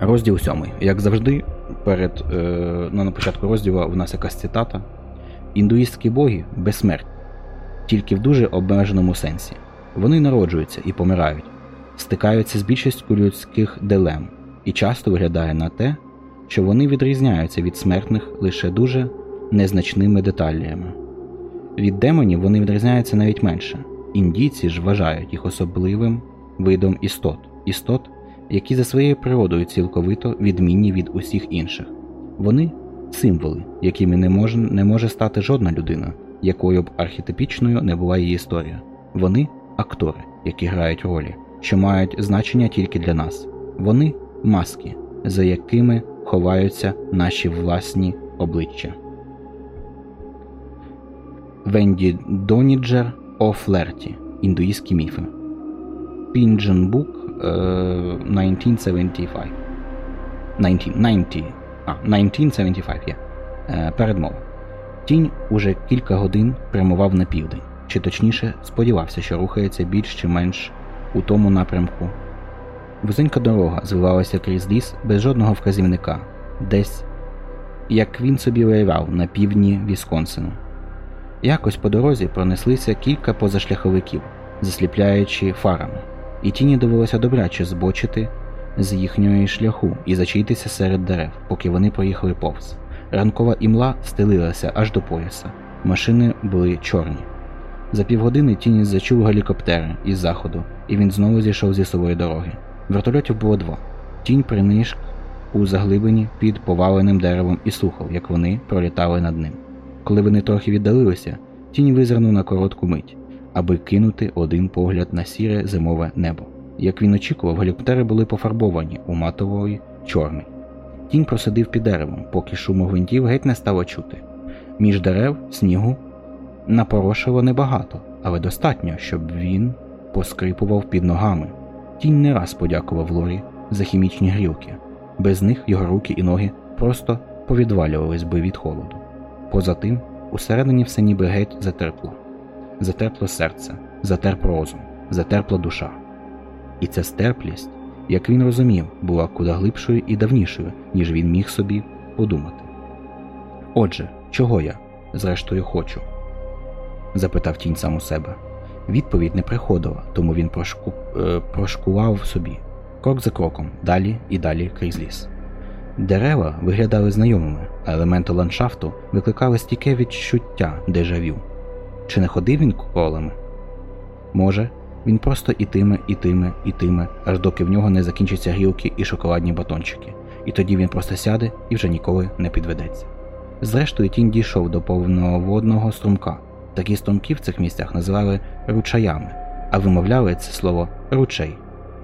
Розділ сьомий. Як завжди, перед, е, ну, на початку розділу в нас якась цитата. Індуїстські боги безсмертні, тільки в дуже обмеженому сенсі. Вони народжуються і помирають, стикаються з більшістю людських дилем, і часто виглядає на те, що вони відрізняються від смертних лише дуже незначними деталями. Від демонів вони відрізняються навіть менше. Індійці ж вважають їх особливим видом істот, істот, які за своєю природою цілковито відмінні від усіх інших. Вони символи, якими не може, не може стати жодна людина, якою б архетипічною не була її історія. Вони актори, які грають ролі, що мають значення тільки для нас. Вони маски, за якими ховаються наші власні обличчя. Венді Доніджер о флерті. Індуїзькі міфи. Pigeon Book е, 1975. 1990. А, 1975 є. Е, передмова. Тінь уже кілька годин прямував на південь, чи точніше сподівався, що рухається більш чи менш у тому напрямку. Вузенька дорога звивалася крізь ліс без жодного вказівника, десь, як він собі уявляв, на півдні Вісконсину. Якось по дорозі пронеслися кілька позашляховиків, засліпляючи фарами, і тіні довелося добряче збочити з їхньої шляху і зачаїтися серед дерев, поки вони проїхали повз. Ранкова імла стелилася аж до пояса. Машини були чорні. За півгодини тіні зачув гелікоптери із заходу, і він знову зійшов зі сової дороги. Вертольотів було два. Тінь принишк у заглибині під поваленим деревом і слухав, як вони пролітали над ним. Коли вони трохи віддалилися, тінь визирнув на коротку мить, аби кинути один погляд на сіре зимове небо. Як він очікував, гелікоптери були пофарбовані у матової чорний. Тінь просидив під деревом, поки шуму гвинтів геть не стало чути. Між дерев снігу напорошило небагато, але достатньо, щоб він поскрипував під ногами. Тінь не раз подякував Лорі за хімічні грілки. Без них його руки і ноги просто повідвалювались би від холоду. Поза тим, усередині все ніби геть затерпло. Затерпло серце, затерп розум, затерпла душа. І ця стерплість, як він розумів, була куди глибшою і давнішою, ніж він міг собі подумати. Отже, чого я, зрештою, хочу? запитав тінь сам у себе. Відповідь не приходила, тому він прошку... е, прошкував собі крок за кроком, далі і далі крізь ліс. Дерева виглядали знайомими, а елементи ландшафту викликали стійке відчуття дежавю. Чи не ходив він колами? Може, він просто ітиме, ітиме, ітиме, аж доки в нього не закінчаться грілки і шоколадні батончики, і тоді він просто сяде і вже ніколи не підведеться. Зрештою, тінь дійшов до повноводного струмка. Такі струмки в цих місцях називали ручаями, а вимовляли це слово ручей.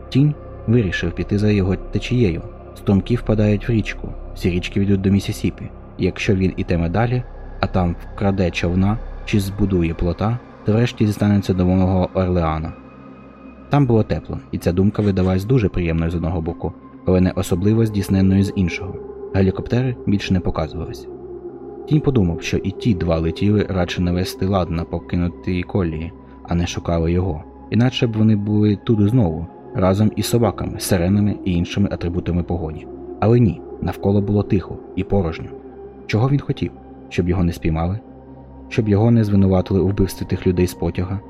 Тінь вирішив піти за його течією. Струмки впадають в річку, всі річки ведуть до Місісіпі, якщо він ітиме далі, а там вкраде човна чи збудує плота, то врешті дістанеться до Нового Орлеана. Там було тепло, і ця думка видавалась дуже приємною з одного боку, але не особливо здійсненною з іншого. Гелікоптери більше не показувалися. Тінь подумав, що і ті два летіли радше навести лад на покинутій колії, а не шукали його, іначе б вони були тут знову, разом із собаками, сиренами і іншими атрибутами погоні. Але ні, навколо було тихо і порожньо. Чого він хотів? Щоб його не спіймали? Щоб його не звинуватили у вбивстві тих людей з потяга?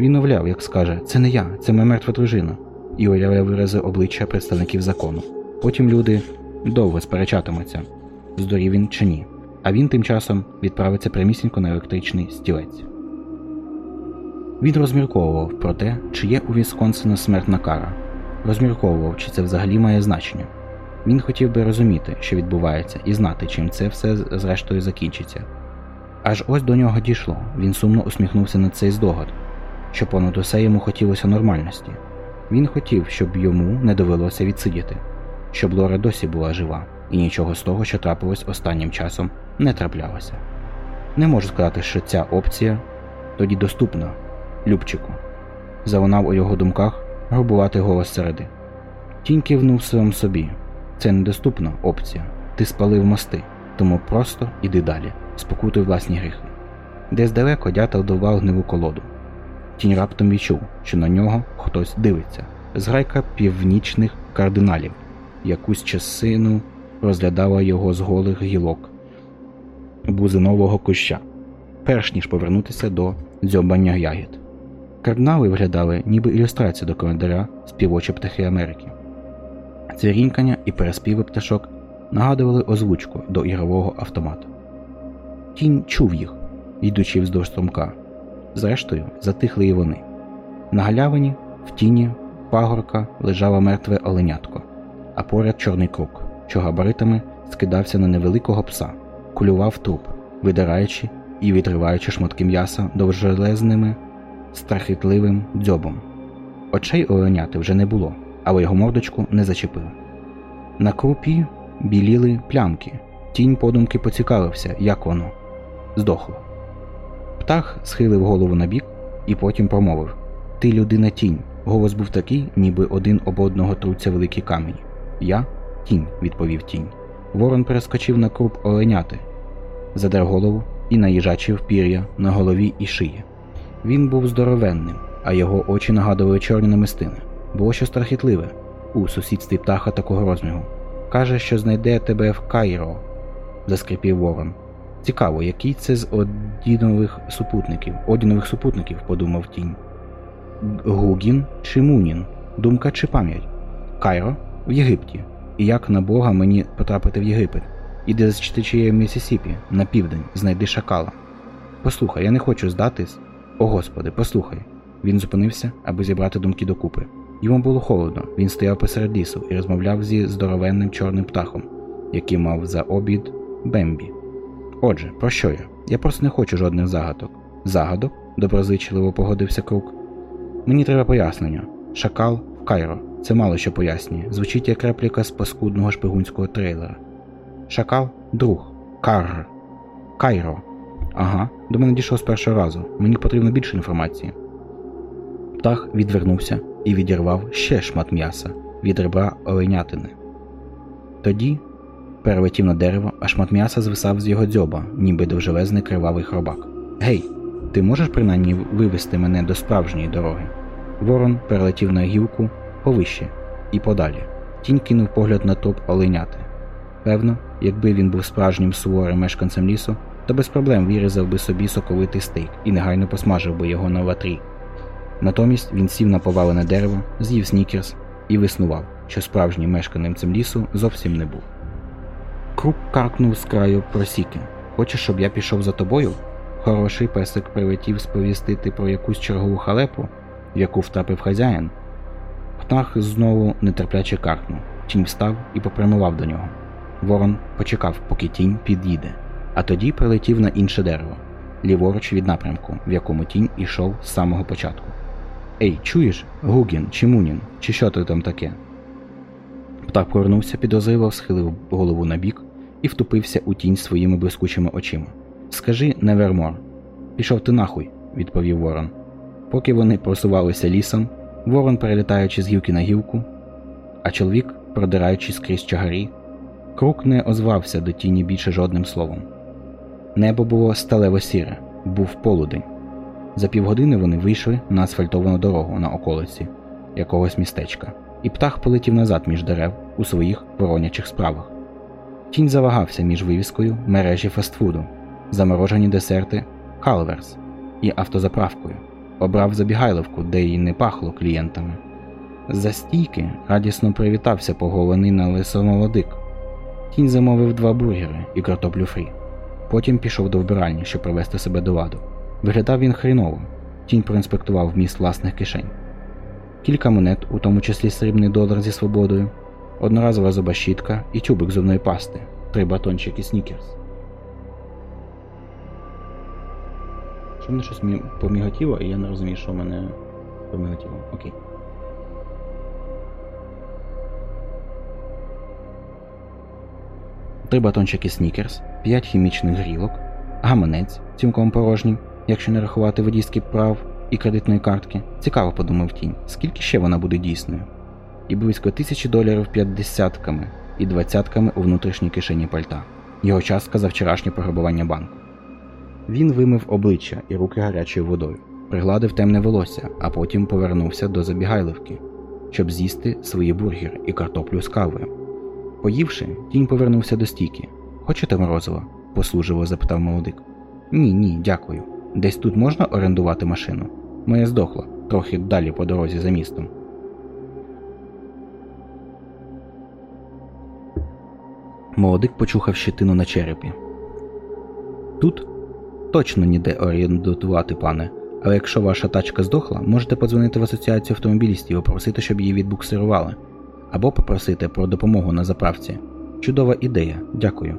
Він уявляв, як скаже, це не я, це моя мертва дружина, і уявляв вирази обличчя представників закону. Потім люди довго сперечатимуться, здорів він чи ні, а він тим часом відправиться прямісінько на електричний стілець. Він розмірковував про те, чи є у Вісконсина смертна кара, розмірковував, чи це взагалі має значення. Він хотів би розуміти, що відбувається, і знати, чим це все зрештою закінчиться. Аж ось до нього дійшло, він сумно усміхнувся на цей здогад, що понад усе йому хотілося нормальності. Він хотів, щоб йому не довелося відсидіти, щоб Лора досі була жива, і нічого з того, що трапилось останнім часом, не траплялося. Не можу сказати, що ця опція тоді доступна, Любчику. Залунав у його думках грубувати голос середи. Тінь кивнув сам собі. Це недоступна опція. Ти спалив мости, тому просто іди далі, спокутуй власні гріхи. Десь далеко дятел довбав гниву колоду. Тінь раптом відчув, що на нього хтось дивиться. Зграйка північних кардиналів, якусь часину розглядала його з голих гілок бузинового куща, перш ніж повернутися до дзьобання ягід. Кардинали виглядали ніби ілюстрація до календаря співочі птахи Америки. Цвірінькання і переспіви пташок нагадували озвучку до ігрового автомату. Тінь чув їх, йдучи вздовж струмка. Зрештою, затихли і вони. На галявині, в тіні пагорка лежало мертве оленятко, а поряд чорний круг, що габаритами скидався на невеликого пса, кулював труп, видираючи і відриваючи шматки м'яса довжелезними, страхітливим дзьобом. Очей оленяти вже не було, але його мордочку не зачепили. На крупі біліли плямки, тінь подумки поцікавився, як воно здохло. Птах схилив голову на бік і потім промовив Ти людина тінь. Голос був такий, ніби один об одного труться великі камені. Я тінь, відповів тінь. Ворон перескочив на круп оленяти, задер голову і наїжачив пір'я на голові і шиї. Він був здоровенним, а його очі нагадували чорні намистини. Було щось страхітливе у сусідстві птаха такого розміру. Каже, що знайде тебе в Кайро, заскрипів ворон. Цікаво, який це з одінових супутників, одінових супутників, подумав тінь. Гугін чи Мунін, думка чи пам'ять. Кайро в Єгипті. І як на Бога мені потрапити в Єгипет? Іди з течією Місісіпі, на південь, знайди шакала. Послухай, я не хочу здатись. О Господи, послухай. Він зупинився, аби зібрати думки докупи. Йому було холодно, він стояв посеред лісу і розмовляв зі здоровенним чорним птахом, який мав за обід Бембі. Отже, про що я? Я просто не хочу жодних загадок. Загадок? доброзичливо погодився круг. Мені треба пояснення. Шакал в Кайро. Це мало що пояснює. Звучить як репліка з паскудного шпигунського трейлера. Шакал друг. Карр. Кайро. Ага, до мене дійшов з першого разу. Мені потрібно більше інформації. Птах відвернувся і відірвав ще шмат м'яса від ребра оленятини. Тоді перелетів на дерево, а шмат м'яса звисав з його дзьоба, ніби довжелезний кривавий хробак. Гей, ти можеш принаймні вивести мене до справжньої дороги? Ворон перелетів на гілку повище і подалі. Тінь кинув погляд на топ оленяти. Певно, якби він був справжнім суворим мешканцем лісу, то без проблем вирізав би собі соковитий стейк і негайно посмажив би його на ватрі. Натомість він сів на повалене дерево, з'їв снікерс і виснував, що справжнім мешканцем лісу зовсім не був. Крук каркнув з краю просіки. Хочеш, щоб я пішов за тобою? Хороший песик прилетів сповістити про якусь чергову халепу, в яку втрапив хазяїн. Птах знову нетерпляче каркнув. Тінь встав і попрямував до нього. Ворон почекав, поки тінь під'їде, а тоді прилетів на інше дерево, ліворуч від напрямку, в якому тінь ішов з самого початку. Ей, чуєш, Гугін чи Мунін, чи що ти там таке? Птах повернувся, підозриво, схилив голову на бік і втупився у тінь своїми блискучими очима. Скажи, Невермор. Пішов ти нахуй, відповів Ворон. Поки вони просувалися лісом, Ворон перелітаючи з гілки на гілку, а чоловік, продираючись крізь чагарі, крук не озвався до тіні більше жодним словом. Небо було сталево сіре, був полудень. За півгодини вони вийшли на асфальтовану дорогу на околиці якогось містечка, і птах полетів назад між дерев у своїх воронячих справах. Тінь завагався між вивіскою мережі фастфуду, заморожені десерти Калверс і автозаправкою, обрав забігайливку, де й не пахло клієнтами. За стійки радісно привітався поголений на лисомолодик. Тінь замовив два бургери і картоплю фрі. Потім пішов до вбиральні, щоб привести себе до ладу. Виглядав він хріново. Тінь проінспектував вміст власних кишень. Кілька монет, у тому числі срібний долар зі свободою, одноразова зуба щітка і тюбик зубної пасти, три батончики снікерс. Що мене щось поміготіло, і я не розумію, що в мене поміготіло. Окей. Три батончики снікерс, п'ять хімічних грілок, гаманець, цілком порожній, якщо не рахувати водійських прав і кредитної картки. Цікаво, подумав тінь, скільки ще вона буде дійсною. І близько тисячі доларів п'ятдесятками і двадцятками у внутрішній кишені пальта. Його частка за вчорашнє пограбування банку. Він вимив обличчя і руки гарячою водою, пригладив темне волосся, а потім повернувся до забігайливки, щоб з'їсти свої бургери і картоплю з кавою. Поївши, тінь повернувся до стійки. Хочете морозиво? послужливо запитав молодик. Ні, ні, дякую. Десь тут можна орендувати машину? Моя здохла, трохи далі по дорозі за містом. Молодик почухав щетину на черепі. Тут точно ніде орієнтувати, пане. Але якщо ваша тачка здохла, можете подзвонити в асоціацію автомобілістів і попросити, щоб її відбуксирували. Або попросити про допомогу на заправці. Чудова ідея, дякую.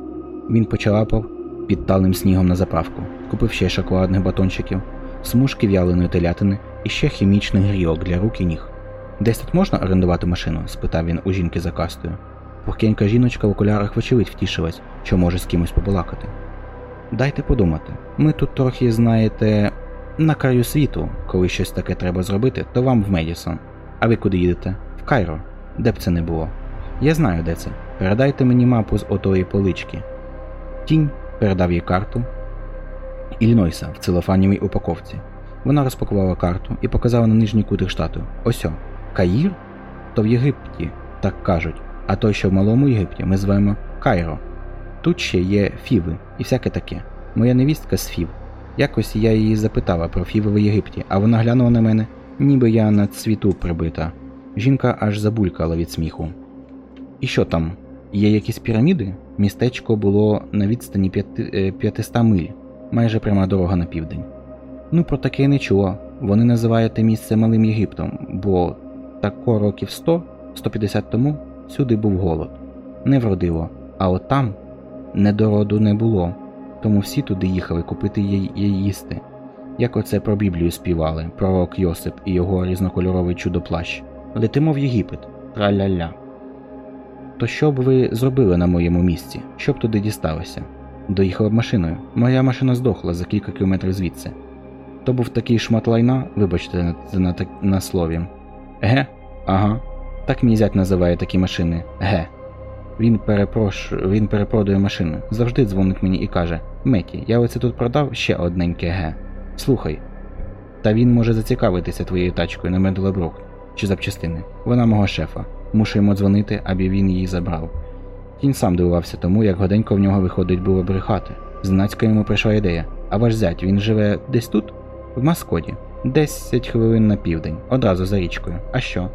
Він почалапав під талим снігом на заправку, купив ще шоколадних батончиків, смужки в'яленої телятини і ще хімічних грілок для рук і ніг. Десь тут можна орендувати машину? спитав він у жінки за кастою. Пухкенька жіночка в окулярах вочевидь втішилась, що може з кимось побалакати. Дайте подумати, ми тут трохи, знаєте, на краю світу, коли щось таке треба зробити, то вам в Медісон. А ви куди їдете? В Кайро. Де б це не було? Я знаю, де це. Передайте мені мапу з отої полички. Тінь передав їй карту Іллінойса в целофанівій упаковці. Вона розпакувала карту і показала на нижній кутик штату. Осьо, Каїр? То в Єгипті, так кажуть, а той, що в малому Єгипті, ми звемо Кайро. Тут ще є Фіви і всяке таке. Моя невістка з Фів. Якось я її запитала про Фіви в Єгипті, а вона глянула на мене, ніби я на цвіту прибита. Жінка аж забулькала від сміху. І що там? Є якісь піраміди? Містечко було на відстані 500 миль, майже пряма дорога на південь. Ну, про таке не чула. Вони називають те місце Малим Єгиптом, бо тако років 100-150 тому сюди був голод. Не вродило, а от там недороду не було, тому всі туди їхали купити їй їсти. Як оце про Біблію співали, пророк Йосип і його різнокольоровий чудоплащ. Летимо в Єгипет. Траля-ля. То що б ви зробили на моєму місці? Що б туди дісталося? Доїхала б машиною. Моя машина здохла за кілька кілометрів звідси. То був такий шмат лайна, вибачте на, на, на слові. Ге? Ага. Так мій зять називає такі машини. Ге. Він перепрош... він перепродує машину. Завжди дзвонить мені і каже: Меті, я оце тут продав ще одненьке ге. Слухай. Та він може зацікавитися твоєю тачкою на Медлебрук чи запчастини. Вона мого шефа. Мушу йому дзвонити, аби він її забрав. Кінь сам дивувався тому, як годенько в нього виходить було брехати. Знацька йому прийшла ідея. А ваш зять він живе десь тут? В Маскоді. Десять хвилин на південь, одразу за річкою. А що?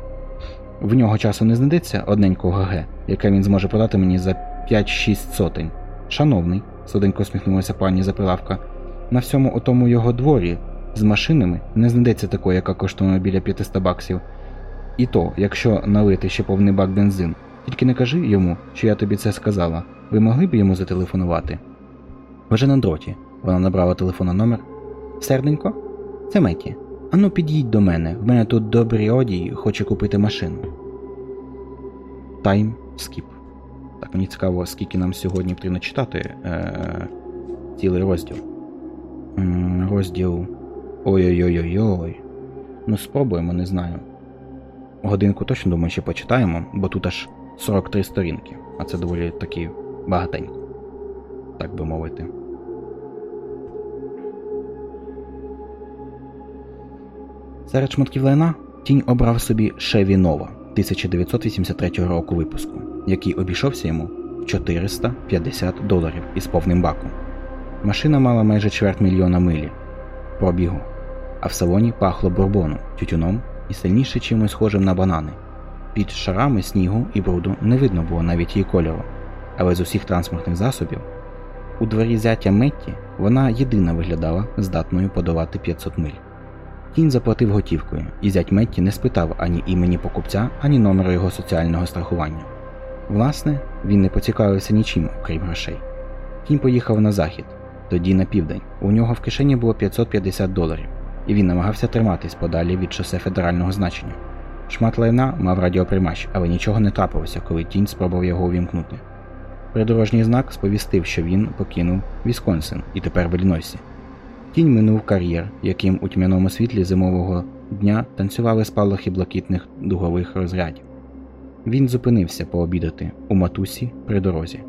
В нього часу не знайдеться одненького ГГ, яке він зможе подати мені за 5-6 сотень. Шановний, сладенько усміхнулася пані Запилавка, на всьому отому його дворі з машинами не знайдеться такої, яка коштує біля 500 баксів. І то, якщо налити ще повний бак бензин. Тільки не кажи йому, що я тобі це сказала. Ви могли б йому зателефонувати? Вже на дроті. Вона набрала телефонний номер. Серденько? Це Меті. Ану, під'їдь до мене. В мене тут добрий одій, хоче купити машину. Тайм скіп. Так, мені цікаво, скільки нам сьогодні потрібно читати е- цілий розділ. М розділ. Ой-ой-ой-ой-ой. Ну, спробуємо, не знаю. Годинку точно думаю, що почитаємо, бо тут аж 43 сторінки, а це доволі таки багатенько, так би мовити. Серед шматків лайна тінь обрав собі Шеві Нова 1983 року випуску, який обійшовся йому 450 доларів із повним баком. Машина мала майже чверть мільйона милі пробігу, а в салоні пахло бурбону, тютюном і сильніше чимось схожим на банани. Під шарами снігу і бруду не видно було навіть її кольору, але з усіх транспортних засобів у дворі зятя Метті вона єдина виглядала здатною подавати 500 миль. Кінь заплатив готівкою, і зять Метті не спитав ані імені покупця, ані номеру його соціального страхування. Власне, він не поцікавився нічим, окрім грошей. Кінь поїхав на захід, тоді на південь. У нього в кишені було 550 доларів і він намагався триматись подалі від шосе федерального значення. Шмат лайна мав радіоприймач, але нічого не трапилося, коли тінь спробував його увімкнути. Придорожній знак сповістив, що він покинув Вісконсин і тепер в Іллінойсі. Тінь минув кар'єр, яким у тьмяному світлі зимового дня танцювали спалахи блакитних дугових розрядів. Він зупинився пообідати у матусі при дорозі.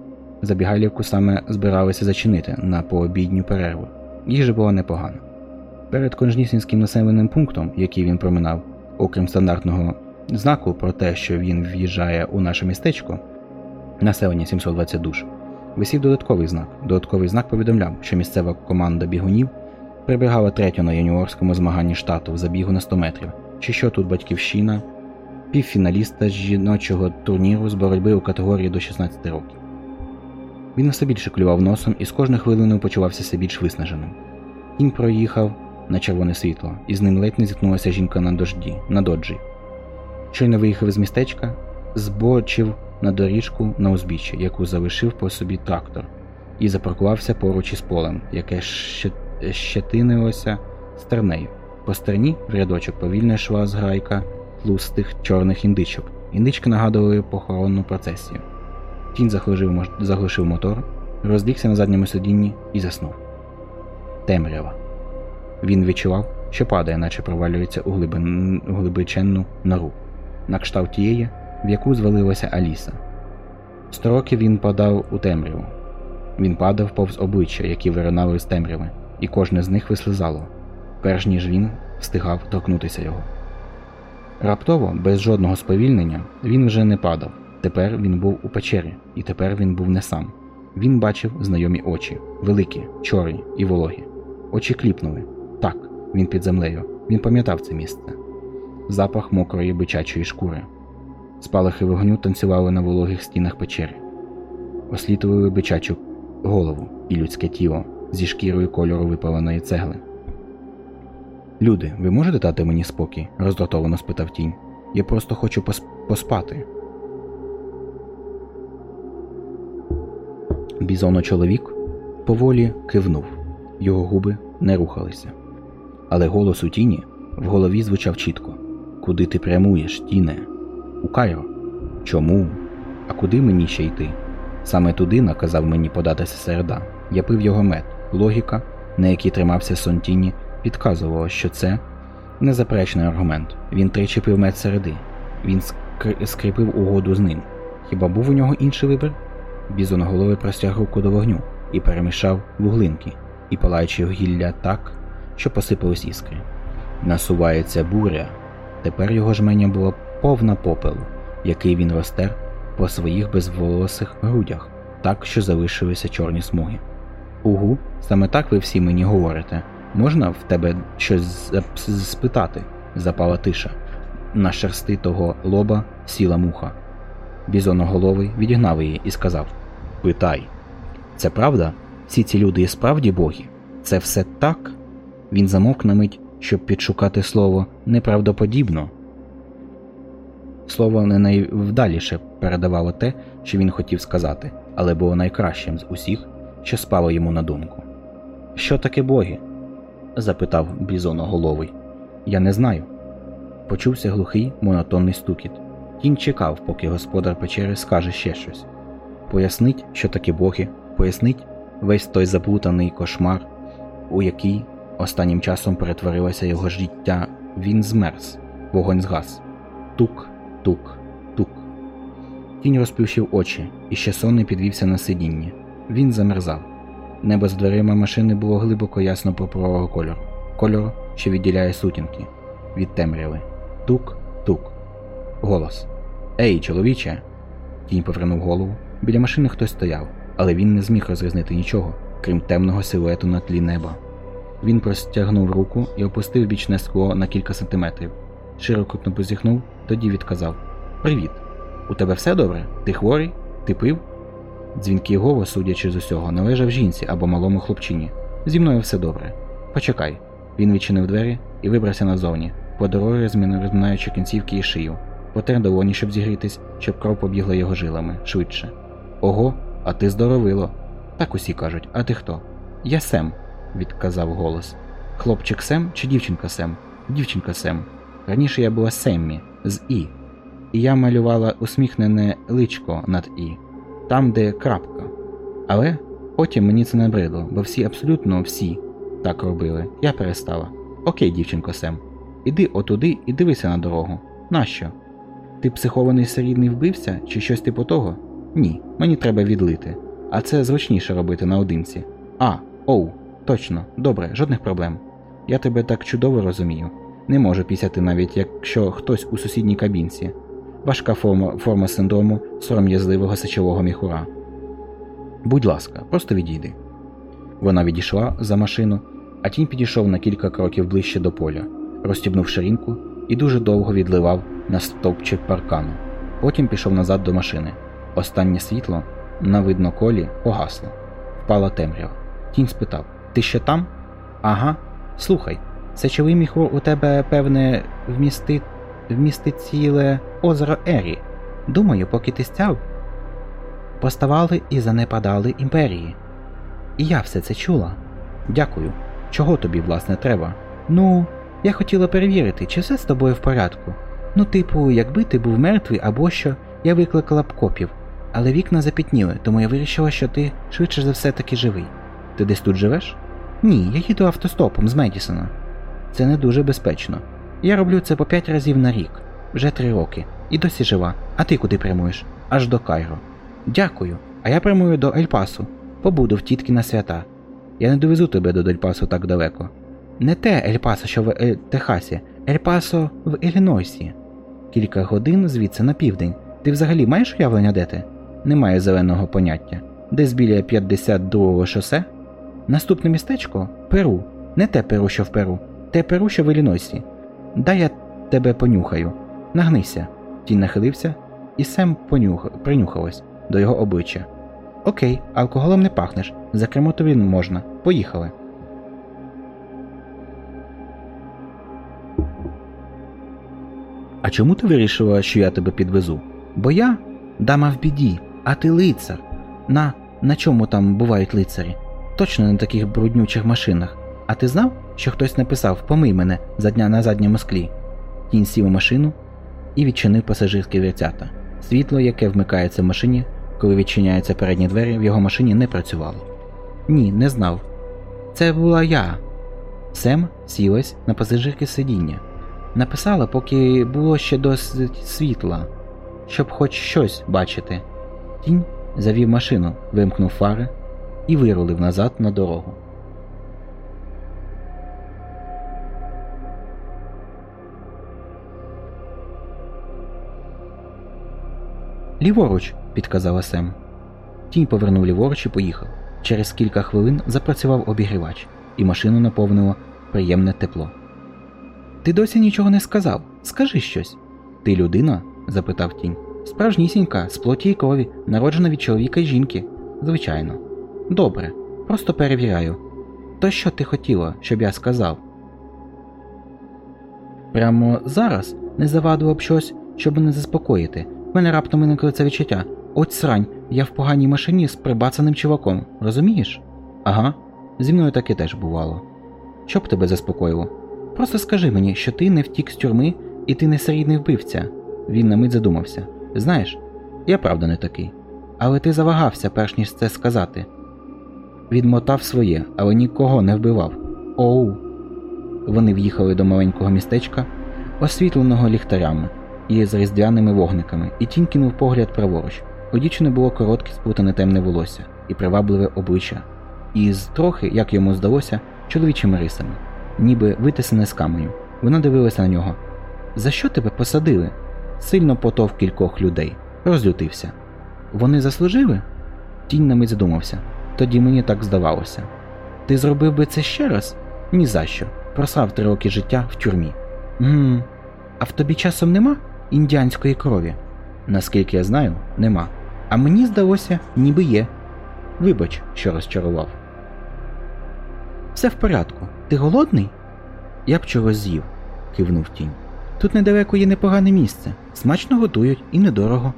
Забігалівку саме збиралися зачинити на пообідню перерву. Їжа була непогана. Перед конжнісінським населеним пунктом, який він проминав, окрім стандартного знаку про те, що він в'їжджає у наше містечко, Населення 720 душ. Висів додатковий знак. Додатковий знак повідомляв, що місцева команда бігунів прибігала третю на юніорському змаганні штату в забігу на 100 метрів. Чи що тут батьківщина, півфіналіста жіночого турніру з боротьби у категорії до 16 років. Він все більше клював носом і з кожною хвилиною почувався все більш виснаженим. Кінь проїхав на червоне світло, і з ним ледь не зіткнулася жінка на дожді, на доджі. Щойно виїхав з містечка, збочив на доріжку на узбіччя, яку залишив по собі трактор, і запаркувався поруч із полем, яке щетинилося стернею. По стерні рядочок повільно йшла зграйка тлустих чорних індичок. Індички нагадували похоронну процесію. Кінь заглушив, мотор, розлігся на задньому сидінні і заснув. Темрява. Він відчував, що падає, наче провалюється у глибиченну нору, на кшталт тієї, в яку звалилася Аліса. Сто років він падав у темряву. Він падав повз обличчя, які виринали з темряви, і кожне з них вислизало, перш ніж він встигав торкнутися його. Раптово, без жодного сповільнення, він вже не падав. Тепер він був у печері, і тепер він був не сам. Він бачив знайомі очі, великі, чорні і вологі. Очі кліпнули. Так, він під землею. Він пам'ятав це місце. Запах мокрої бичачої шкури. Спалахи вогню танцювали на вологих стінах печери, ослітували бичачу голову і людське тіло зі шкірою кольору випаленої цегли. Люди, ви можете дати мені спокій? роздратовано спитав тінь. Я просто хочу пос поспати. Бізоно чоловік поволі кивнув, його губи не рухалися. Але голос у тіні в голові звучав чітко Куди ти прямуєш, тіне? У Кайро. Чому? А куди мені ще йти? Саме туди наказав мені податися середа. Я пив його мед. Логіка, на якій тримався Сонтіні, підказувала, що це незаперечний аргумент. Він тричі пив мед середи. Він скріпив угоду з ним. Хіба був у нього інший вибір? Бізоноголовий простяг руку до вогню і перемішав вуглинки, і палаючи гілля так, що посипались іскри. Насувається буря. Тепер його жменя була повна попелу, який він розтер по своїх безволосих грудях, так що залишилися чорні смуги. Угу, саме так ви всі мені говорите. Можна в тебе щось спитати? запала тиша. На шерсти того лоба сіла муха. Бізоноголовий відігнав її і сказав Питай. Це правда? Всі ці люди і справді боги? Це все так? Він замовк на мить, щоб підшукати слово неправдоподібно. Слово не найвдаліше передавало те, що він хотів сказати, але було найкращим з усіх, що спало йому на думку. Що таке боги? запитав бізоноголовий. Я не знаю. Почувся глухий монотонний стукіт. Кінь чекав, поки господар печери скаже ще щось. Пояснить, що таке боги, пояснить весь той заплутаний кошмар, у який останнім часом перетворилося його життя, він змерз, вогонь згас. Тук, тук, тук. Кінь розплющив очі і ще сонний підвівся на сидінні. Він замерзав. Небо з дверима машини було глибоко ясно пурпурового кольору. Кольору, що відділяє сутінки від темряви. Тук, тук. Голос. Ей, чоловіче. Кінь повернув голову. Біля машини хтось стояв, але він не зміг розрізнити нічого, крім темного силуету на тлі неба. Він простягнув руку і опустив бічне скло на кілька сантиметрів. Широко позіхнув, тоді відказав: Привіт! У тебе все добре? Ти хворий? Ти пив? Дзвінкий голос, судячи з усього, належав жінці або малому хлопчині. Зі мною все добре. Почекай. Він відчинив двері і вибрався назовні, по дорозі розминаючи кінцівки і шию. Потер долоні, щоб зігрітись, щоб кров побігла його жилами швидше. Ого, а ти здоровило. Так усі кажуть, а ти хто? Я Сем, відказав голос. Хлопчик Сем чи дівчинка Сем? Дівчинка Сем. Раніше я була Семмі з І. І я малювала усміхнене личко над І, там, де крапка. Але потім мені це набридло, бо всі абсолютно всі так робили. Я перестала. Окей, дівчинко Сем. Іди отуди і дивися на дорогу. Нащо? Ти психований серійний вбивця чи щось типу того? Ні, мені треба відлити. А це зручніше робити наодинці. А, оу, точно, добре, жодних проблем. Я тебе так чудово розумію. Не можу пісяти навіть, якщо хтось у сусідній кабінці. Важка форма, форма синдрому сором'язливого сечового міхура. Будь ласка, просто відійди. Вона відійшла за машину, а тінь підійшов на кілька кроків ближче до поля, розстібнув ширинку і дуже довго відливав на стовпчик паркану. Потім пішов назад до машини. Останнє світло на видноколі погасло. Впала темрява. Тінь спитав: Ти ще там? Ага. Слухай, сечовий міхур у тебе, певне, вмістить вмістить ціле озеро Ері. Думаю, поки ти стяв, поставали і занепадали імперії. І я все це чула. Дякую. Чого тобі, власне, треба? Ну, я хотіла перевірити, чи все з тобою в порядку. Ну, типу, якби ти був мертвий або що, я викликала б копів. Але вікна запітніли, тому я вирішила, що ти швидше за все таки живий. Ти десь тут живеш? Ні, я їду автостопом з Медісона. Це не дуже безпечно. Я роблю це по п'ять разів на рік, вже три роки, і досі жива. А ти куди прямуєш? Аж до Кайро. Дякую. А я прямую до Ельпасу. Побуду в тітки на свята. Я не довезу тебе до Ельпасу так далеко. Не те Ельпасо, що в Ель... Техасі, Ельпасо в Іллінойсі. Кілька годин звідси на південь. Ти взагалі маєш уявлення, де ти? Немає зеленого поняття. Десь біля 52-го шосе? Наступне містечко Перу. Не те Перу, що в Перу, те Перу, що в Іллінойсі. Дай я тебе понюхаю. Нагнися. Тінь нахилився, і Сем понюх... принюхалась до його обличчя. Окей, алкоголем не пахнеш. За кермо тобі можна. Поїхали. А чому ти вирішила, що я тебе підвезу? Бо я дама в біді, а ти лицар. На на чому там бувають лицарі? Точно на таких бруднючих машинах. А ти знав, що хтось написав Помий мене за дня на задньому склі? Кінь сів у машину і відчинив пасажирські вірцята. Світло, яке вмикається в машині, коли відчиняються передні двері, в його машині не працювало. Ні, не знав. Це була я. Сем сілась на пасажирки сидіння. Написала, поки було ще досить світла, щоб хоч щось бачити. Тінь завів машину, вимкнув фари і вирулив назад на дорогу. Ліворуч, підказала Сем. Тінь повернув ліворуч і поїхав. Через кілька хвилин запрацював обігрівач, і машину наповнило приємне тепло. Ти досі нічого не сказав. Скажи щось. Ти людина? запитав тінь. Справжнісінька, з плоті й крові, народжена від чоловіка й жінки. Звичайно. Добре, просто перевіряю. То що ти хотіла, щоб я сказав? Прямо зараз не завадило б щось, щоб не заспокоїти. Мене раптом виникло це відчуття. От срань, я в поганій машині з прибацаним чуваком, розумієш? Ага, зі мною таке теж бувало. Що б тебе заспокоїло? Просто скажи мені, що ти не втік з тюрми і ти не серійний вбивця. Він на мить задумався. Знаєш, я правда не такий. Але ти завагався, перш ніж це сказати. Відмотав своє, але нікого не вбивав. Оу. Вони в'їхали до маленького містечка, освітленого ліхтарями і з різдвяними вогниками, і тінь кинув погляд праворуч. У дівчини було коротке спутане темне волосся і привабливе обличчя, і з трохи, як йому здалося, чоловічими рисами, ніби витисане з каменю. Вона дивилася на нього. За що тебе посадили? Сильно потов кількох людей, розлютився. Вони заслужили? Тінь на мить задумався. Тоді мені так здавалося. Ти зробив би це ще раз? Ні за що. Просрав три роки життя в тюрмі. Гм, а в тобі часом нема індіанської крові? Наскільки я знаю, нема. А мені здалося, ніби є. Вибач, що розчарував. Все в порядку. Ти голодний? Я б чогось з'їв, кивнув тінь. Тут недалеко є непогане місце. Смачно готують і недорого.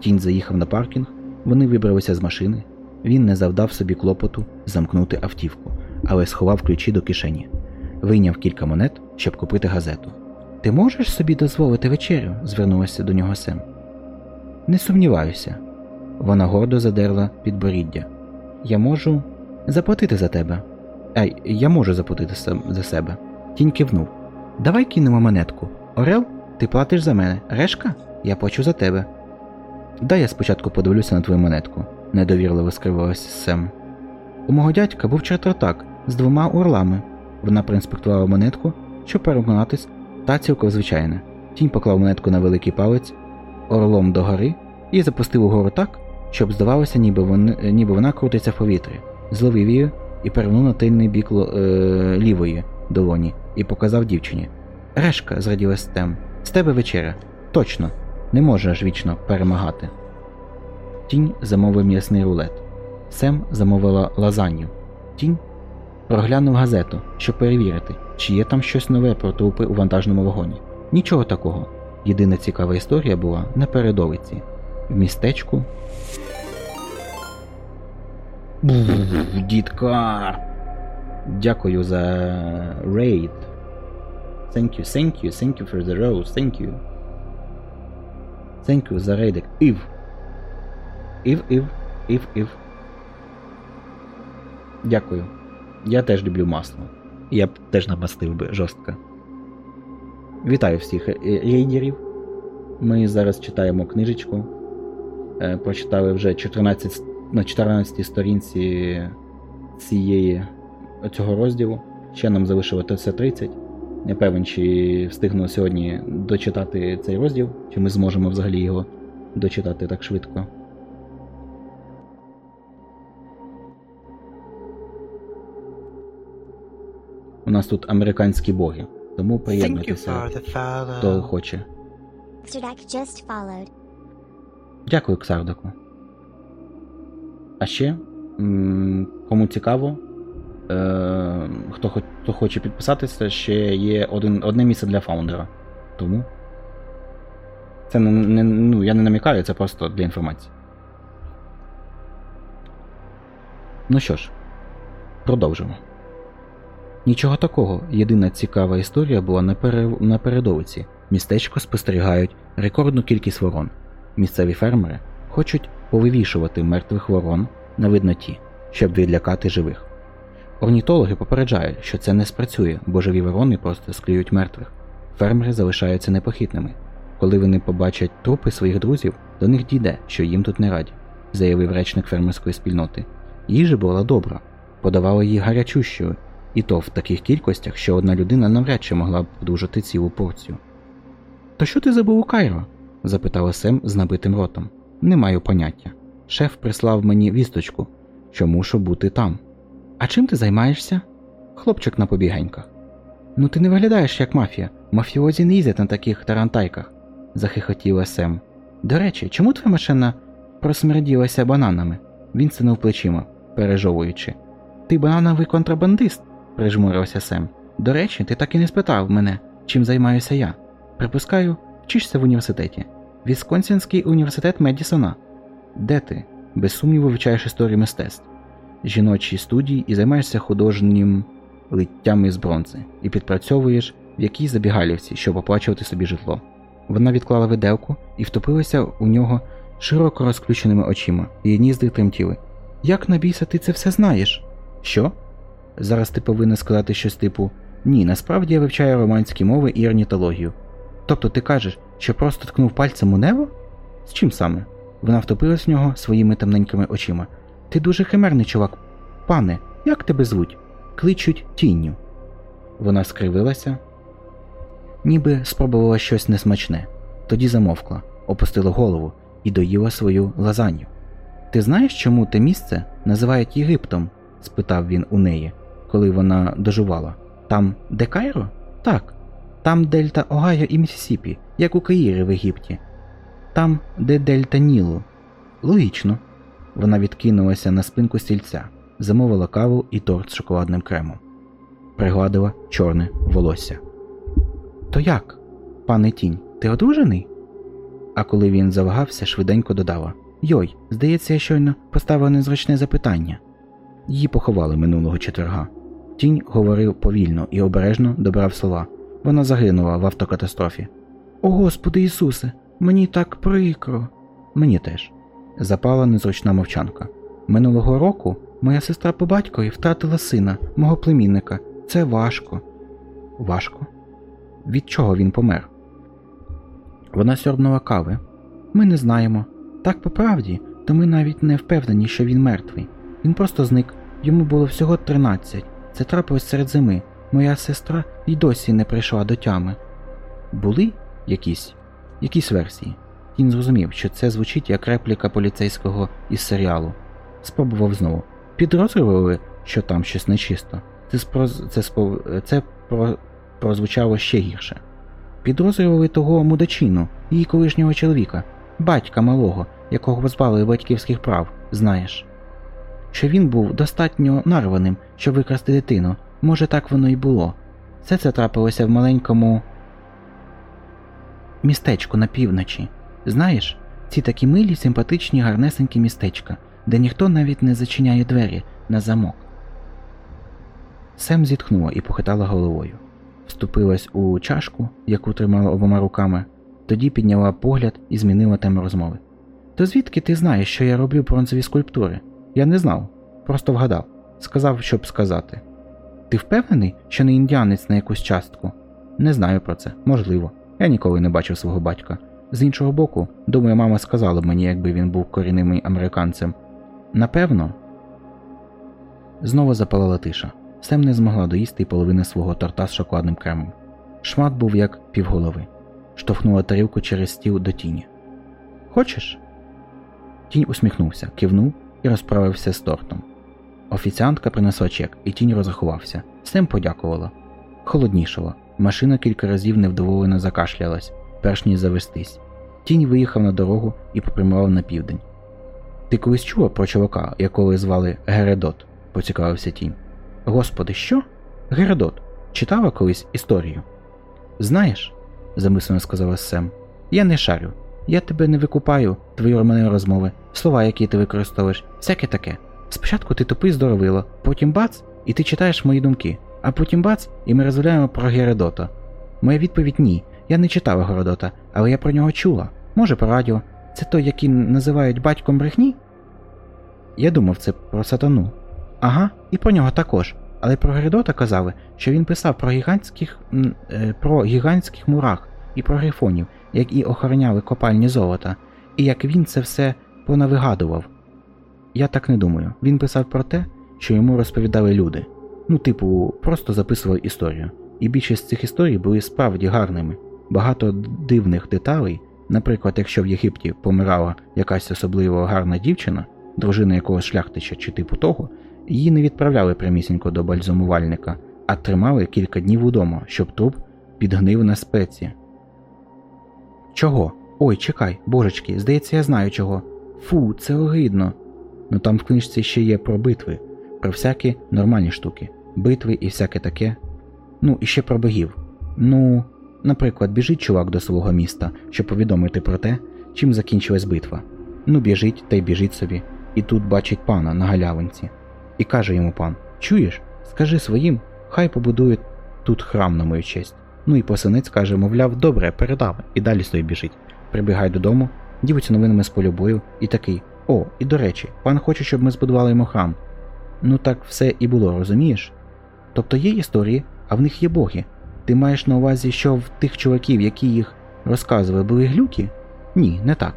Тінь заїхав на паркінг, вони вибралися з машини. Він не завдав собі клопоту замкнути автівку, але сховав ключі до кишені. Вийняв кілька монет, щоб купити газету. Ти можеш собі дозволити вечерю? звернулася до нього Сем. Не сумніваюся. Вона гордо задерла підборіддя. Я можу заплатити за тебе. Ай, я можу заплатити за себе. Тінь кивнув. Давай кинемо монетку. Орел, ти платиш за мене. Решка? Я плачу за тебе. Дай я спочатку подивлюся на твою монетку, недовірливо скривилася Сем. У мого дядька був чартотак з двома орлами. Вона проінспектувала монетку, щоб переконатись, та цілком звичайна. Тінь поклав монетку на великий палець орлом до гори і запустив угору так, щоб здавалося, ніби, вон, ніби вона крутиться в повітрі. Зловив її і перевернув на тильний бік е, лівої долоні і показав дівчині. Решка, зраділа Стем, з тебе вечеря. Точно, не можеш вічно перемагати. Тінь замовив м'ясний рулет. Сем замовила лазанью. Тінь проглянув газету, щоб перевірити, чи є там щось нове про трупи у вантажному вагоні. Нічого такого. Єдина цікава історія була на передовиці. В містечку. Був, Дідкар! Дякую за рейд. Thank you, thank you, thank you for the rose, thank you. Thank you за рейдик. Ів. Ів, ів, ів, ів. Дякую. Я теж люблю масло. Я б теж намастив би жорстко. Вітаю всіх рейдерів. Ми зараз читаємо книжечку. Е, Прочитали вже 14, на 14 сторінці цієї цього розділу. Ще нам залишилося 30. Не певен, чи встигну сьогодні дочитати цей розділ, чи ми зможемо взагалі його дочитати так швидко. У нас тут американські боги, тому приєднуйтеся, хто хоче. Дякую, Ксардаку. А ще, кому цікаво, е, хто, хто хоче підписатися, ще є один, одне місце для фаундера. Тому. Це не, не, ну, я не намікаю, це просто для інформації. Ну що ж, продовжимо. Нічого такого. Єдина цікава історія була на, пере... на передовиці. Містечко спостерігають рекордну кількість ворон. Місцеві фермери хочуть повивішувати мертвих ворон на видноті, щоб відлякати живих. Орнітологи попереджають, що це не спрацює, бо живі ворони просто склюють мертвих. Фермери залишаються непохитними. Коли вони побачать трупи своїх друзів, до них дійде, що їм тут не раді, заявив речник фермерської спільноти. Їжа була добра, подавали її гарячущою, і то в таких кількостях, що одна людина навряд чи могла б подужати цілу порцію. То що ти забув у Кайро? запитала Сем з набитим ротом. Не маю поняття. Шеф прислав мені вісточку, що мушу бути там. А чим ти займаєшся? Хлопчик на побігеньках. Ну ти не виглядаєш як мафія. Мафіозі не їздять на таких тарантайках, захихотіла Сем. До речі, чому твоя машина просмерділася бананами? Він стинув плечима, пережовуючи. Ти банановий контрабандист, прижмурився Сем. До речі, ти так і не спитав мене, чим займаюся я. Припускаю, вчишся в університеті. Вісконсінський університет Медісона. Де ти? Без сумніву вивчаєш історію мистецтв, жіночі студії і займаєшся художнім литтям із бронзи, і підпрацьовуєш в якійсь забігалівці, щоб оплачувати собі житло. Вона відклала виделку і втопилася у нього широко розключеними очима, її нізди тремтіли. Як на біса ти це все знаєш? Що? Зараз ти повинна сказати щось типу Ні, насправді я вивчаю романські мови і орнітологію. Тобто ти кажеш, що просто ткнув пальцем у небо? З чим саме? Вона втопилась в нього своїми темненькими очима. Ти дуже химерний чувак. Пане, як тебе звуть? Кличуть тінню. Вона скривилася, ніби спробувала щось несмачне. Тоді замовкла, опустила голову і доїла свою лазанью. Ти знаєш, чому те місце називають Єгиптом? спитав він у неї, коли вона дожувала. Там, де Кайро? Так. Там дельта Огайо і Місісіпі, як у Каїрі в Єгипті. Там, де дельта Нілу. Логічно. Вона відкинулася на спинку стільця, замовила каву і торт з шоколадним кремом. Пригладила чорне волосся. То як, пане тінь, ти одружений? А коли він завагався, швиденько додала Йой, здається, я щойно поставила незручне запитання. Її поховали минулого четверга. Тінь говорив повільно і обережно добрав слова. Вона загинула в автокатастрофі. О Господи Ісусе, мені так прикро. Мені теж. Запала незручна мовчанка. Минулого року моя сестра по батькові втратила сина, мого племінника. Це важко. Важко? Від чого він помер? Вона сьорбнула кави. Ми не знаємо. Так по правді, то ми навіть не впевнені, що він мертвий. Він просто зник. Йому було всього 13. Це трапилось серед зими. Моя сестра й досі не прийшла до тями. Були якісь якісь версії. Тінь зрозумів, що це звучить як репліка поліцейського із серіалу. Спробував знову. Підозрювали, що там щось нечисто. Це, спроз... це, спов... це про... прозвучало ще гірше. Підозрювали того мудачину, її колишнього чоловіка, батька малого, якого позбавили батьківських прав, знаєш. Що він був достатньо нарваним, щоб викрасти дитину. Може, так воно і було. Все це трапилося в маленькому містечку на півночі. Знаєш, ці такі милі, симпатичні, гарнесенькі містечка, де ніхто навіть не зачиняє двері на замок. Сем зітхнула і похитала головою. Вступилась у чашку, яку тримала обома руками, тоді підняла погляд і змінила тему розмови. То звідки ти знаєш, що я роблю бронзові скульптури? Я не знав, просто вгадав. Сказав, щоб сказати. Ти впевнений, що не індіанець на якусь частку? Не знаю про це, можливо. Я ніколи не бачив свого батька. З іншого боку, думаю, мама сказала б мені, якби він був корінним американцем. Напевно. Знову запалала тиша. Сем не змогла доїсти й половини свого торта з шоколадним кремом. Шмат був як півголови. Штовхнула тарілку через стіл до тіні. Хочеш? Тінь усміхнувся, кивнув і розправився з тортом. Офіціантка принесла чек, і тінь розрахувався. Сем подякувала. Холоднішало. Машина кілька разів невдоволено закашлялась, перш ніж завестись. Тінь виїхав на дорогу і попрямував на південь. Ти колись чула про чувака, якого звали Гередот? поцікавився тінь. Господи, що? Гередот. Читала колись історію? Знаєш, замислено сказала Сем, я не шарю. Я тебе не викупаю, твої романи розмови, слова, які ти використовуєш, всяке таке. Спочатку ти тупий здоровило, потім бац, і ти читаєш мої думки, а потім бац, і ми розмовляємо про Гередота. Моя відповідь ні. Я не читала Геродота, але я про нього чула. Може, по радіо. Це той, який називають батьком брехні? Я думав це про сатану. Ага, і про нього також. Але про Геродота казали, що він писав про гігантських е, про гігантських мурах і про грифонів, які охороняли копальні золота, і як він це все понавигадував. Я так не думаю. Він писав про те, що йому розповідали люди. Ну, типу, просто записував історію. І більшість цих історій були справді гарними. Багато дивних деталей, наприклад, якщо в Єгипті помирала якась особливо гарна дівчина, дружина якогось шляхтича чи типу того, її не відправляли прямісінько до бальзамувальника, а тримали кілька днів удома, щоб труп підгнив на спеці. Чого? Ой, чекай, божечки, здається, я знаю чого. Фу, це огидно. Ну там в книжці ще є про битви, про всякі нормальні штуки, битви і всяке таке. Ну, і ще про богів. Ну, наприклад, біжить чувак до свого міста, щоб повідомити про те, чим закінчилась битва. Ну, біжить та й біжить собі, і тут бачить пана на галявинці. І каже йому пан: Чуєш, скажи своїм, хай побудують тут храм на мою честь. Ну і посинець каже, мовляв, добре, передав, і далі собі біжить. Прибігає додому, ділиться новинами з полю бою і такий: О, і до речі, пан хоче, щоб ми збудували йому храм. Ну так все і було, розумієш? Тобто є історії, а в них є боги. Ти маєш на увазі, що в тих чуваків, які їх розказували, були глюки? Ні, не так.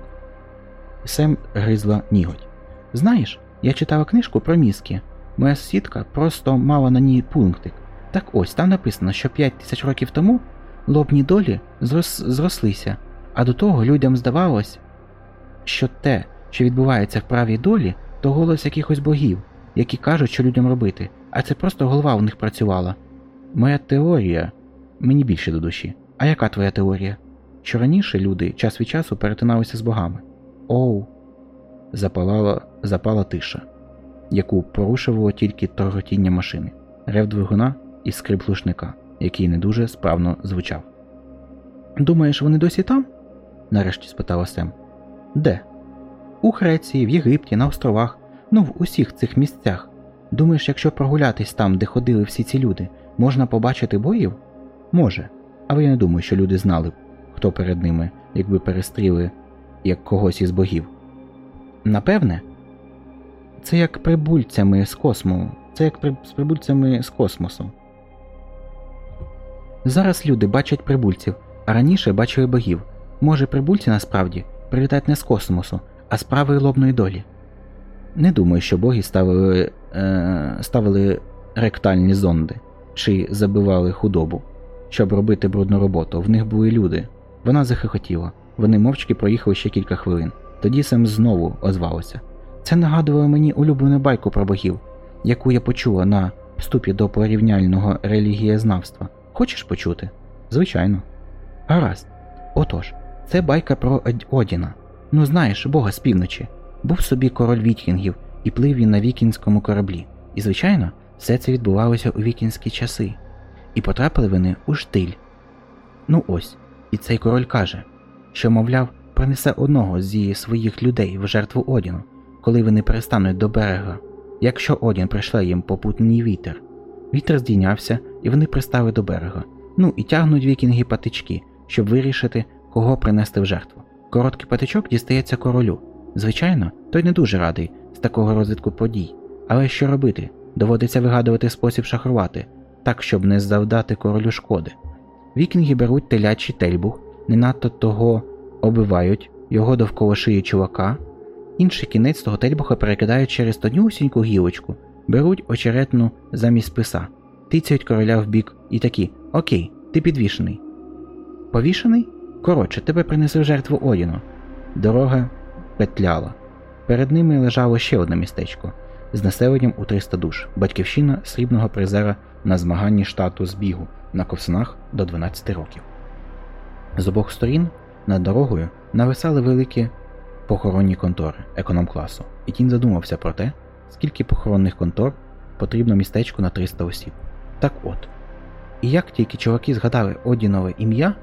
Сем гризла ніготь. Знаєш, я читала книжку про мізки. Моя сусідка просто мала на ній пунктик. Так ось там написано, що 5 тисяч років тому лобні долі зрос... зрослися, а до того людям здавалось, що те, що відбувається в правій долі, то голос якихось богів, які кажуть, що людям робити, а це просто голова у них працювала. Моя теорія мені більше до душі. А яка твоя теорія? Що раніше люди час від часу перетиналися з богами? Оу. Запалала, запала тиша, яку порушувало тільки торготіння машини, рев двигуна і скрип глушника, який не дуже справно звучав. Думаєш, вони досі там? нарешті спитала Сем. Де? У Греції, в Єгипті, на островах, ну в усіх цих місцях. Думаєш, якщо прогулятись там, де ходили всі ці люди, можна побачити боїв? Може. Але я не думаю, що люди знали, б, хто перед ними, якби перестріли як когось із богів. Напевне, це як прибульцями з космосу. Це як при... з прибульцями з космосу. Зараз люди бачать прибульців, а раніше бачили богів. Може, прибульці насправді прилітають не з космосу, а з правої лобної долі. Не думаю, що боги ставили, е, ставили ректальні зонди чи забивали худобу, щоб робити брудну роботу. В них були люди. Вона захихотіла. Вони мовчки проїхали ще кілька хвилин. Тоді Сем знову озвалося. Це нагадувало мені улюблену байку про богів, яку я почула на вступі до порівняльного релігієзнавства. Хочеш почути? Звичайно. Гаразд. Отож, це байка про Одіна. Ну знаєш, бога з півночі. Був собі король вікінгів і плив він на вікінському кораблі. І, звичайно, все це відбувалося у вікінські часи. І потрапили вони у штиль. Ну ось, і цей король каже, що, мовляв, принесе одного зі своїх людей в жертву Одіну, коли вони перестануть до берега, якщо Одін прийшле їм попутний вітер. Вітер здійнявся, і вони пристали до берега. Ну і тягнуть вікінги патички, щоб вирішити, кого принести в жертву. Короткий патичок дістається королю. Звичайно, той не дуже радий з такого розвитку подій. Але що робити? Доводиться вигадувати спосіб шахрувати, так щоб не завдати королю шкоди. Вікінги беруть телячий тельбух, не надто того оббивають його довкола шиї чувака, інший кінець того тельбуха перекидають через тонюсіньку гілочку, беруть очеретну замість списа, тицяють короля в бік і такі Окей, ти підвішений. Повішений? Коротше, тебе принесли в жертву Одіну. Дорога петляла. Перед ними лежало ще одне містечко з населенням у 300 душ, батьківщина срібного призера на змаганні штату збігу на ковсанах до 12 років. З обох сторін над дорогою нависали великі похоронні контори економ-класу, і тінь задумався про те, скільки похоронних контор потрібно містечку на 300 осіб. Так от. І як тільки чуваки згадали Одінове ім'я,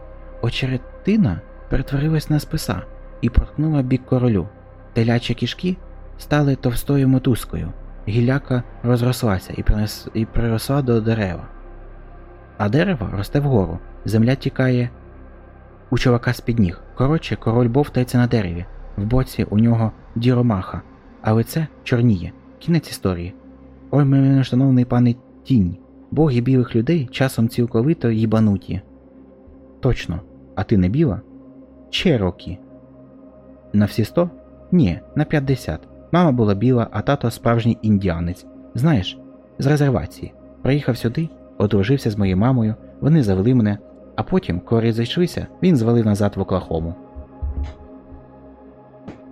очеретина перетворилась на списа і проткнула бік королю. Телячі кішки стали товстою мотузкою, гілляка розрослася і, принес... і приросла до дерева. А дерево росте вгору, земля тікає у чувака з-під ніг. Коротше, король бовтається на дереві, в боці у нього діромаха, а лице чорніє. Кінець історії. Ой, мене шановний пане тінь, боги білих людей часом цілковито їбануті. Точно, а ти не біла? Черокі. На всі сто? Ні, на 50. Мама була біла, а тато справжній індіанець. Знаєш, з резервації. Приїхав сюди, одружився з моєю мамою, вони завели мене, а потім, коли зайшлися, він звалив назад в Оклахому.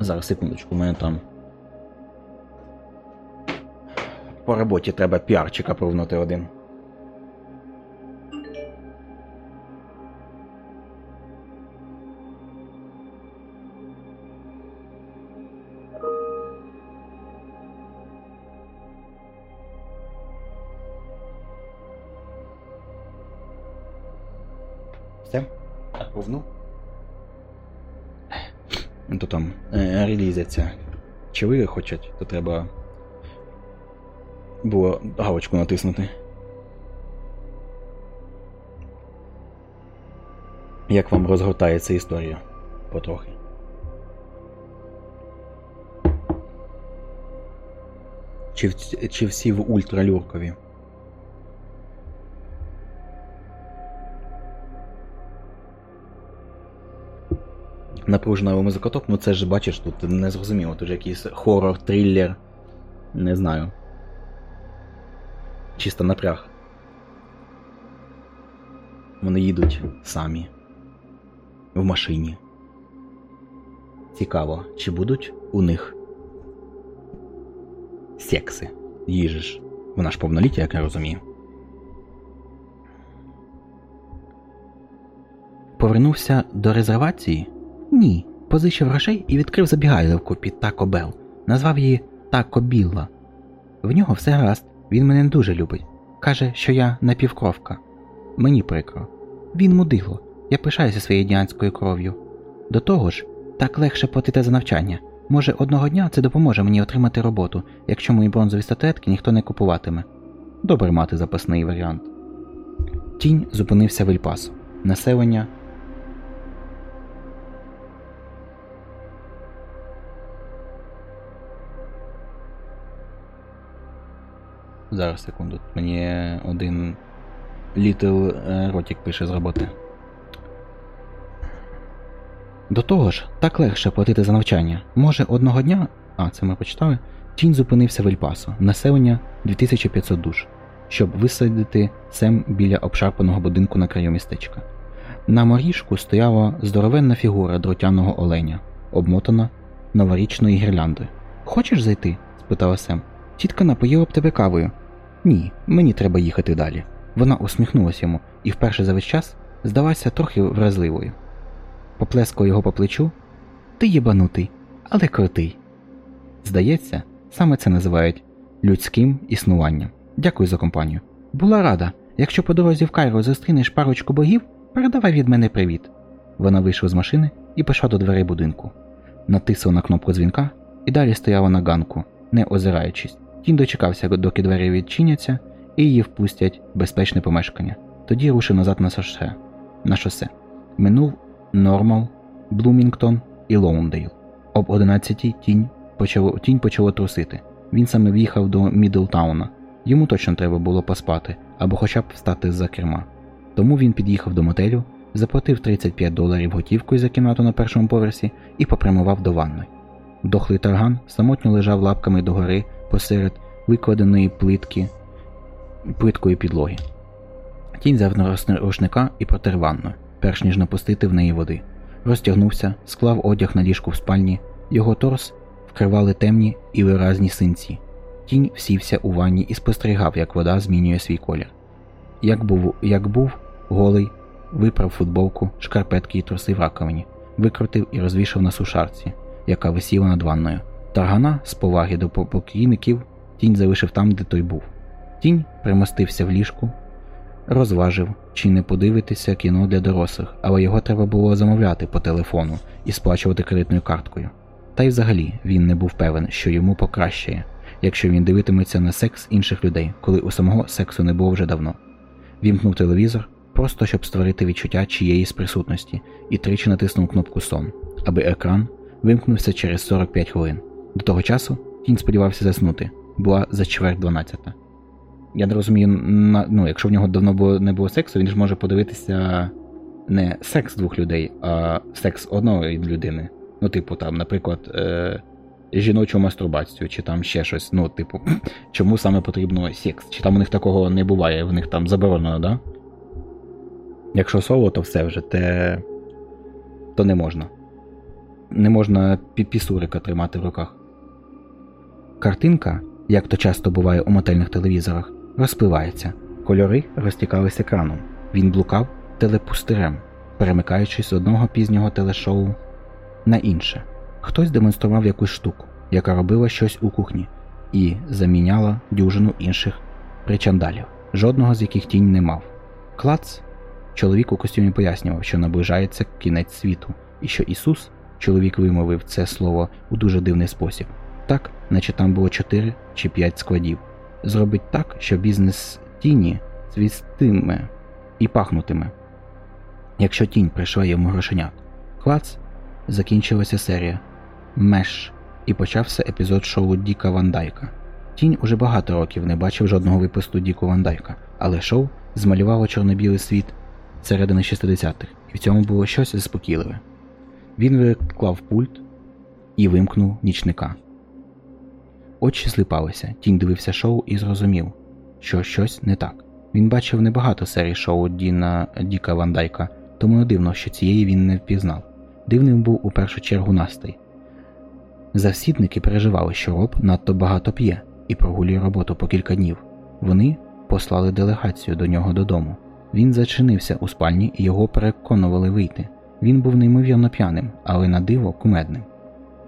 Зараз секундочку, у мене там. По роботі треба піарчика провнути один. Е. Чи ви хочуть, то треба було галочку натиснути. Як вам розгортається історія? Потрохи. Чи, чи всі в ультралюркові? Напружена музикотоп, ну це ж бачиш, тут не зрозуміло, тут же якийсь хорор, триллер. Не знаю. Чисто напряг. Вони їдуть самі. В машині. Цікаво, чи будуть у них секси? Їжиш. Вона ж повноліття, як я розумію. Повернувся до резервації? Ні. Позичив грошей і відкрив забігайлівку під Тако Бел. Назвав її Тако Білла. В нього все гаразд, він мене дуже любить. Каже, що я напівкровка. Мені прикро. Він мудило. Я пишаюся своєю діанською кров'ю. До того ж, так легше платити за навчання. Може, одного дня це допоможе мені отримати роботу, якщо мої бронзові статуетки ніхто не купуватиме. Добре мати запасний варіант. Тінь зупинився в Ельпасо. Населення Зараз секунду. Мені один Літл Ротік пише з роботи. До того ж, так легше платити за навчання. Може, одного дня. А, це ми почитали. Тінь зупинився в Ельпасо, населення 2500 душ, щоб висадити Сем біля обшарпаного будинку на краю містечка. На моріжку стояла здоровенна фігура дротяного оленя, обмотана новорічною гірляндою. Хочеш зайти? спитала Сем. Тітка напоїла б тебе кавою. Ні, мені треба їхати далі. Вона усміхнулася йому і вперше за весь час здалася трохи вразливою. Поплескав його по плечу. Ти єбанутий, але крутий. Здається, саме це називають людським існуванням. Дякую за компанію. Була рада. Якщо по дорозі в Кайро зустрінеш парочку богів, передавай від мене привіт. Вона вийшла з машини і пішла до дверей будинку. Натисла на кнопку дзвінка і далі стояла на ганку, не озираючись. Тінь дочекався, доки двері відчиняться, і її впустять в безпечне помешкання. Тоді рушив назад на шосе. На шосе. Минув Нормал, Блумінгтон і Лоундейл. Об 11-й тінь почало, тінь почало трусити. Він саме в'їхав до Мідлтауна. Йому точно треба було поспати або хоча б встати з-за керма. Тому він під'їхав до мотелю, заплатив 35 доларів готівкою за кімнату на першому поверсі і попрямував до ванної. Дохлий тарган самотньо лежав лапками догори посеред викладеної плитки плиткої підлоги. Тінь взяв рушника і протер ванну, перш ніж напустити в неї води. Розтягнувся, склав одяг на ліжку в спальні, його торс вкривали темні і виразні синці. Тінь всівся у ванні і спостерігав, як вода змінює свій колір. Як був, як був голий, виправ футболку, шкарпетки і труси в раковині, викрутив і розвішав на сушарці, яка висіла над ванною. Таргана з поваги до покійників тінь залишив там, де той був. Тінь примостився в ліжку, розважив, чи не подивитися кіно для дорослих, але його треба було замовляти по телефону і сплачувати кредитною карткою. Та й взагалі він не був певен, що йому покращає, якщо він дивитиметься на секс інших людей, коли у самого сексу не було вже давно. Вімкнув телевізор, просто щоб створити відчуття чиєїсь присутності, і тричі натиснув кнопку сон, аби екран вимкнувся через 45 хвилин. До того часу тінь сподівався заснути, була за чверть 12. Я не розумію, на, ну, якщо в нього давно було, не було сексу, він ж може подивитися не секс двох людей, а секс одної людини. Ну, типу, там, наприклад, е, жіночу мастурбацію, чи там ще щось. Ну, типу, чому саме потрібно секс? Чи там у них такого не буває, в них там заборонено, да? Якщо соло, то все вже, те... то не можна. Не можна пісурика тримати в руках. Картинка, як то часто буває у мотельних телевізорах, розпливається, кольори розтікались екраном. Він блукав телепустирем, перемикаючись з одного пізнього телешоу на інше. Хтось демонстрував якусь штуку, яка робила щось у кухні, і заміняла дюжину інших причандалів, жодного з яких тінь не мав. Клац, чоловік у костюмі пояснював, що наближається кінець світу, і що Ісус, чоловік вимовив це слово у дуже дивний спосіб, так, наче там було 4 чи 5 складів. Зробить так, що бізнес тіні цвістиме і пахнутиме. Якщо тінь прийшла йому грошенят. Клац закінчилася серія Меш і почався епізод шоу Діка Вандайка. Тінь уже багато років не бачив жодного випусту Діку Вандайка, але шоу змалювало чорно-білий світ середини 60-х, і в цьому було щось заспокійливе. Він виклав пульт і вимкнув нічника. Очі сліпалися, тінь дивився шоу і зрозумів, що щось не так. Він бачив небагато серій шоу Діна Діка Вандайка, тому не дивно, що цієї він не впізнав. Дивним був у першу чергу настрій. Завсідники переживали, що роб надто багато п'є і прогулює роботу по кілька днів. Вони послали делегацію до нього додому. Він зачинився у спальні і його переконували вийти. Він був неймовірно п'яним, але на диво кумедним.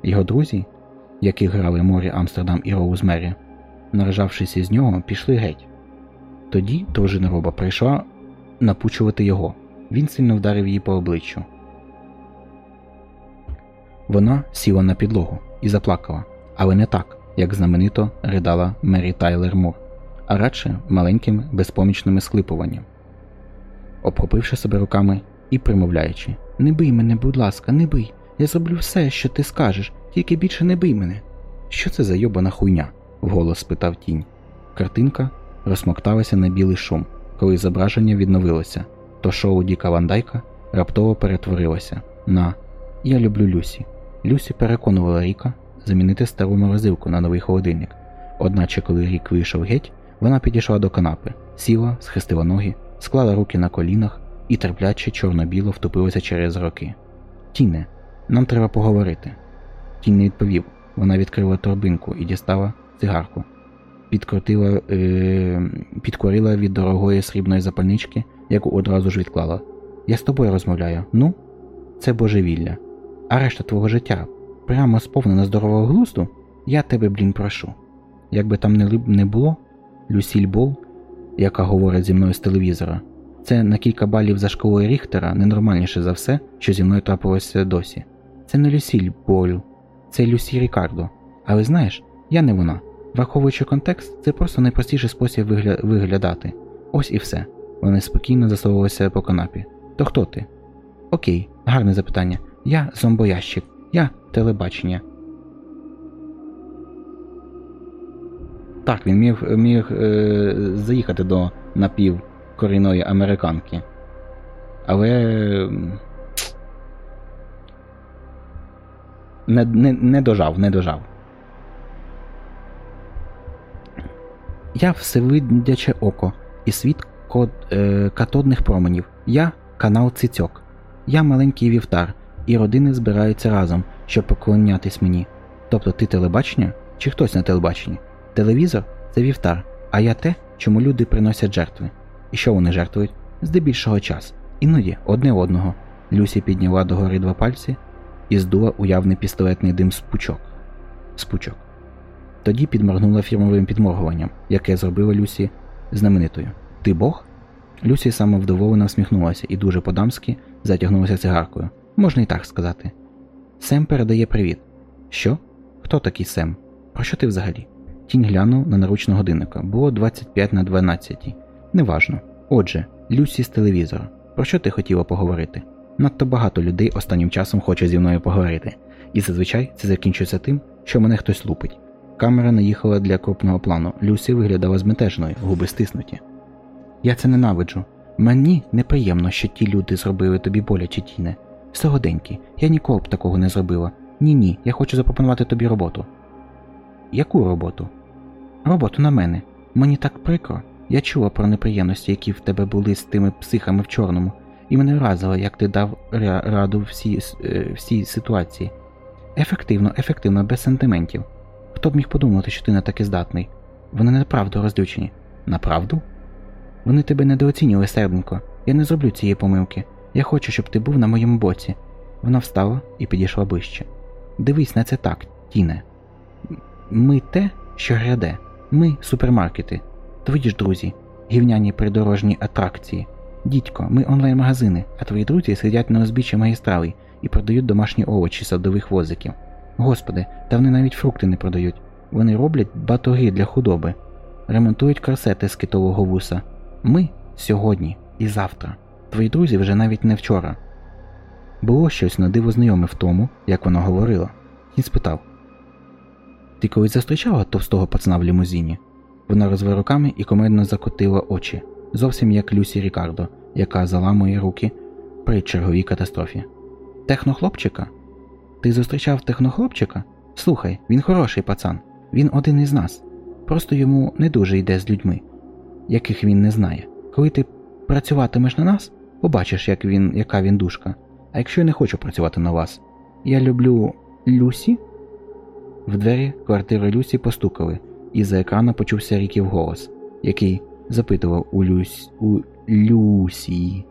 Його друзі, які грали морі Амстердам і Роузмері, наражавшись із нього, пішли геть. Тоді дружина роба прийшла напучувати його. Він сильно вдарив її по обличчю. Вона сіла на підлогу і заплакала, але не так, як знаменито ридала Мері Тайлер Мур, а радше маленьким безпомічним склипуванням. Обхопивши себе руками і примовляючи Не бий мене, будь ласка, не бий. Я зроблю все, що ти скажеш, тільки більше не бий мене. Що це за йобана хуйня? вголос спитав тінь. Картинка розсмокталася на білий шум, коли зображення відновилося, то шоу Діка Вандайка раптово перетворилося на Я люблю Люсі. Люсі переконувала Ріка замінити стару морозилку на новий холодильник. Одначе, коли Рік вийшов геть, вона підійшла до канапи, сіла, схрестила ноги, склала руки на колінах і терпляче чорно-біло втупилося через роки. Тіне, нам треба поговорити. Тінь не відповів. Вона відкрила торбинку і дістала цигарку. Підкрутила, е, підкорила від дорогої срібної запальнички, яку одразу ж відклала. Я з тобою розмовляю. Ну, це божевілля. А решта твого життя прямо сповнена здорового глузду, я тебе, блін, прошу. Якби там не, не було, Люсіль Бол, яка говорить зі мною з телевізора, це на кілька балів за школою Ріхтера ненормальніше за все, що зі мною трапилося досі. Це не Люсіль Боль, це Люсі Рікардо. Але знаєш, я не вона. Враховуючи контекст, це просто найпростіший спосіб вигля... виглядати. Ось і все. Вони спокійно засовувалися по канапі. То хто ти? Окей, гарне запитання. Я зомбоящик, я телебачення. Так, він міг міг е, заїхати до напівкорінної американки. Але. Не, не, не дожав, не дожав. Я всевидяче око і світ код, е, катодних променів. Я канал Цицьок. Я маленький вівтар, і родини збираються разом, щоб поклонятись мені. Тобто ти телебачення чи хтось на телебаченні? Телевізор це вівтар, а я те, чому люди приносять жертви. І що вони жертвують? Здебільшого час. Іноді одне одного. Люсі підняла догори два пальці і здула уявний пістолетний дим з пучок. З пучок. Тоді підморгнула фірмовим підморгуванням, яке зробила Люсі знаменитою. Ти Бог? Люсі самовдоволено всміхнулася і дуже по-дамськи затягнулася цигаркою. Можна і так сказати. Сем передає привіт. Що? Хто такий Сем? Про що ти взагалі? Тінь глянув на наручного годинника. Було 25 на 12. Неважно. Отже, Люсі з телевізора. Про що ти хотіла поговорити? Надто багато людей останнім часом хоче зі мною поговорити, і зазвичай це закінчується тим, що мене хтось лупить. Камера наїхала для крупного плану. Люсі виглядала зметежною, губи стиснуті. Я це ненавиджу. Мені неприємно, що ті люди зробили тобі боляче тіне. Согоденькі, я ніколи б такого не зробила. Ні ні, я хочу запропонувати тобі роботу. Яку роботу? Роботу на мене. Мені так прикро. Я чула про неприємності, які в тебе були з тими психами в чорному, і мене вразило, як ти дав раду всій е, всій ситуації. Ефективно, ефективно, без сентиментів. Хто б міг подумати, що ти не таки здатний? Вони направду розлючені. Направду? Вони тебе недооцінювали, серденько. Я не зроблю цієї помилки. Я хочу, щоб ти був на моєму боці. Вона встала і підійшла ближче. Дивись на це так, Тіне. Ми те, що гряде. Ми супермаркети. Твої ж друзі, гівняні придорожні атракції. Дідько, ми онлайн-магазини, а твої друзі сидять на узбіччі магістралей і продають домашні овочі садових возиків. Господи, та вони навіть фрукти не продають. Вони роблять батоги для худоби, ремонтують корсети з китового вуса. Ми сьогодні і завтра. Твої друзі вже навіть не вчора. Було щось на диво знайоме в тому, як вона говорила, і спитав: Ти колись зустрічала товстого пацана в лімузині? Вона розвела руками і комедно закотила очі, зовсім як Люсі Рікардо, яка заламує руки при черговій катастрофі. Технохлопчика? Ти зустрічав технохлопчика? Слухай, він хороший пацан, він один із нас. Просто йому не дуже йде з людьми, яких він не знає. Коли ти працюватимеш на нас, побачиш, як він, яка він душка. А якщо я не хочу працювати на вас, я люблю Люсі. В двері квартири Люсі постукали, і за екрана почувся Ріків голос, який запитував у, Люсь... у Люсі,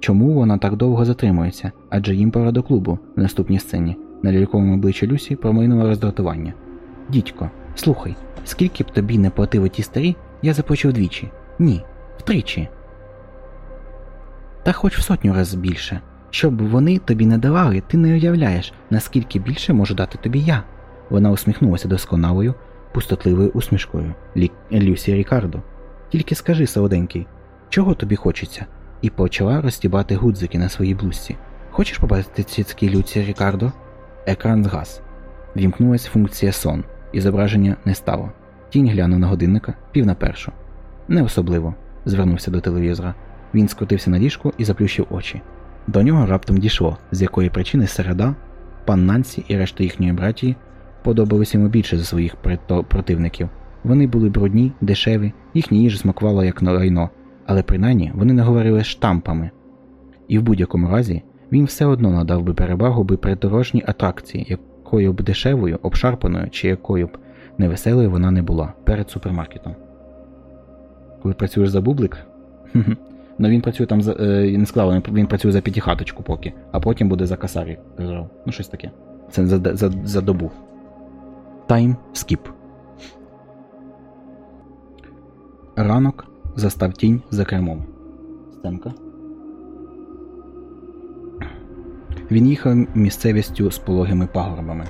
чому вона так довго затримується, адже їм пора до клубу в наступній сцені. На ляльковому обличчі Люсі промайнуло роздратування. Дідько, слухай, скільки б тобі не платили ті старі, я заплачу вдвічі. Ні, втричі. Та хоч в сотню разів більше. Щоб вони тобі не давали, ти не уявляєш, наскільки більше можу дати тобі я. Вона усміхнулася досконалою, пустотливою усмішкою Лі... Люсі Рікардо. Тільки скажи, солоденький, чого тобі хочеться? І почала розтібати гудзики на своїй блузці. Хочеш побачити цицьки Люсі Рікардо? Екран згас. Вімкнулася функція сон, і зображення не стало. Тінь глянув на годинника пів на першу. Не особливо, звернувся до телевізора. Він скрутився на ліжку і заплющив очі. До нього раптом дійшло, з якої причини середа, пан Нансі і решта їхньої братії подобалися йому більше за своїх противників. Вони були брудні, дешеві, їхня їжа смакувала як на лайно, але принаймні вони не говорили штампами. і в будь-якому разі він все одно надав би перевагу би придорожній атракції, якою б дешевою, обшарпаною чи якою б невеселою вона не була перед супермаркетом. Коли працюєш за бублик, ну він працює там за. Е, не сказав, він- працює за п'ятихаточку поки, а потім буде за касарі. Ну, щось таке. Це за, за, за добу. Тайм скіп. Ранок застав тінь за кермом. Стемка. Він їхав місцевістю з пологими пагорбами.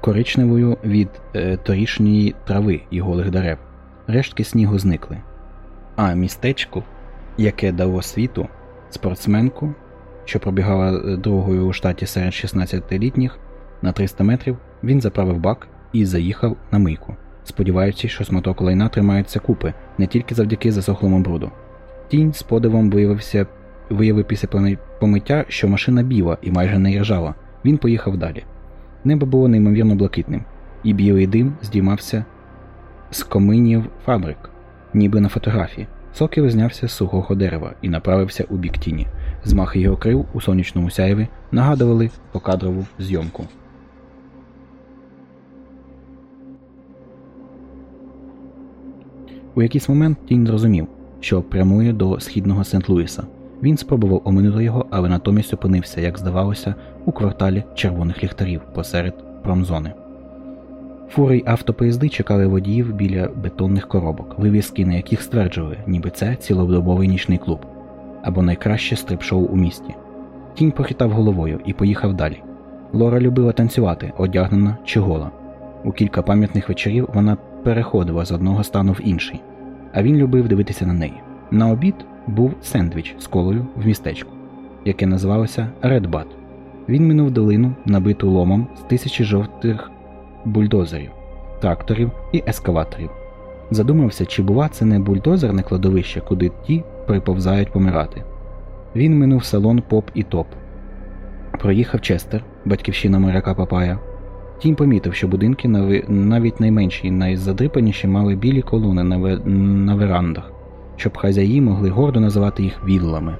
Коричневою від е, торішньої трави і голих дерев. Рештки снігу зникли. А містечко, яке дало світу, спортсменку, що пробігала е, другою у штаті серед 16-літніх на 300 метрів, він заправив бак і заїхав на мийку, сподіваючись, що смоток лайна тримається купи не тільки завдяки засохлому бруду. Тінь з подивом виявився, виявив після помиття, що машина біла і майже не іржава. Він поїхав далі. Небо було неймовірно блакитним, і білий дим здіймався з коминів фабрик, ніби на фотографії. Сокіл знявся з сухого дерева і направився у бік тіні. Змахи його крил у сонячному сяєві нагадували покадрову зйомку. У якийсь момент тінь зрозумів, що прямує до східного Сент-Луіса. Він спробував оминути його, але натомість опинився, як здавалося, у кварталі червоних ліхтарів посеред промзони. Фури й автопоїзди чекали водіїв біля бетонних коробок, вивіски на яких стверджували, ніби це цілодобовий нічний клуб або найкраще стрип-шоу у місті. Тінь похитав головою і поїхав далі. Лора любила танцювати, одягнена чи гола. У кілька пам'ятних вечорів вона переходила з одного стану в інший, а він любив дивитися на неї. На обід був сендвіч з колою в містечку, яке називалося Редбат. Він минув долину, набиту ломом з тисячі жовтих бульдозерів, тракторів і ескаваторів. Задумався, чи бува це не бульдозерне кладовище, куди ті приповзають помирати. Він минув салон поп і топ. Проїхав Честер, батьківщина моряка Папая. Тінь помітив, що будинки навіть найменші і найзадрипаніші мали білі колони на, ве- на верандах, щоб хазяї могли гордо називати їх віллами.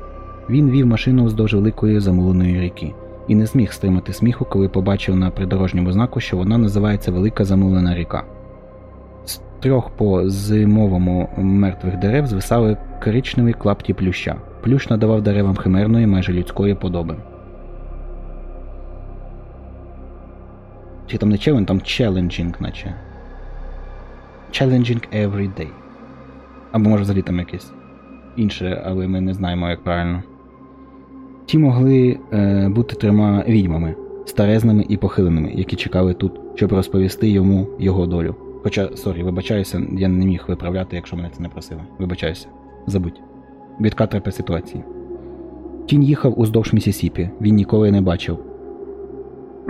Він вів машину вздовж великої замуленої ріки і не зміг стримати сміху, коли побачив на придорожньому знаку, що вона називається Велика Замулена ріка. З трьох по зимовому мертвих дерев звисали коричневі клапті плюща. Плющ надавав деревам химерної, майже людської подоби. Чи там не челендж, там challenging, наче. Challenging every day. Або може взагалі там якесь інше, але ми не знаємо, як правильно. Ті могли е, бути трьома відьмами, старезними і похиленими, які чекали тут, щоб розповісти йому його долю. Хоча, сорі, вибачаюся, я не міг виправляти, якщо мене це не просили. Вибачаюся. Забудь. Відкат трапи ситуації. Тінь їхав уздовж Місісіпі, він ніколи не бачив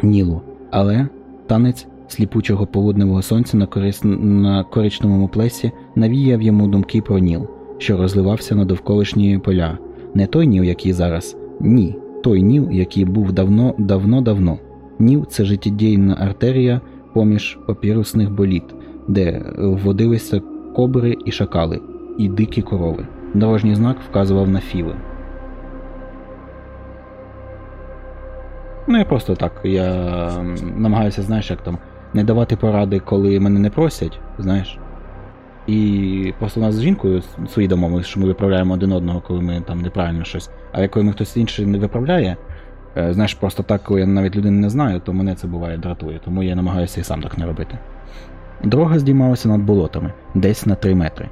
Нілу, але танець сліпучого полудневого сонця на, корис... на коричневому плесі навіяв йому думки про Ніл, що розливався на довколишні поля. Не той Ніл, який зараз, ні, той Ніл, який був давно, давно, давно. Ніл це життєдійна артерія поміж папірусних боліт, де водилися кобри і шакали, і дикі корови. Дорожній знак вказував на філи. Ну, я просто так. Я намагаюся, знаєш, як там, не давати поради, коли мене не просять, знаєш. І просто у нас з жінкою свої домовленості, що ми виправляємо один одного, коли ми там неправильно щось. Але коли ми хтось інший не виправляє, е, знаєш, просто так, коли я навіть людини не знаю, то мене це буває дратує, тому я намагаюся і сам так не робити. Дорога здіймалася над болотами, десь на 3 метри.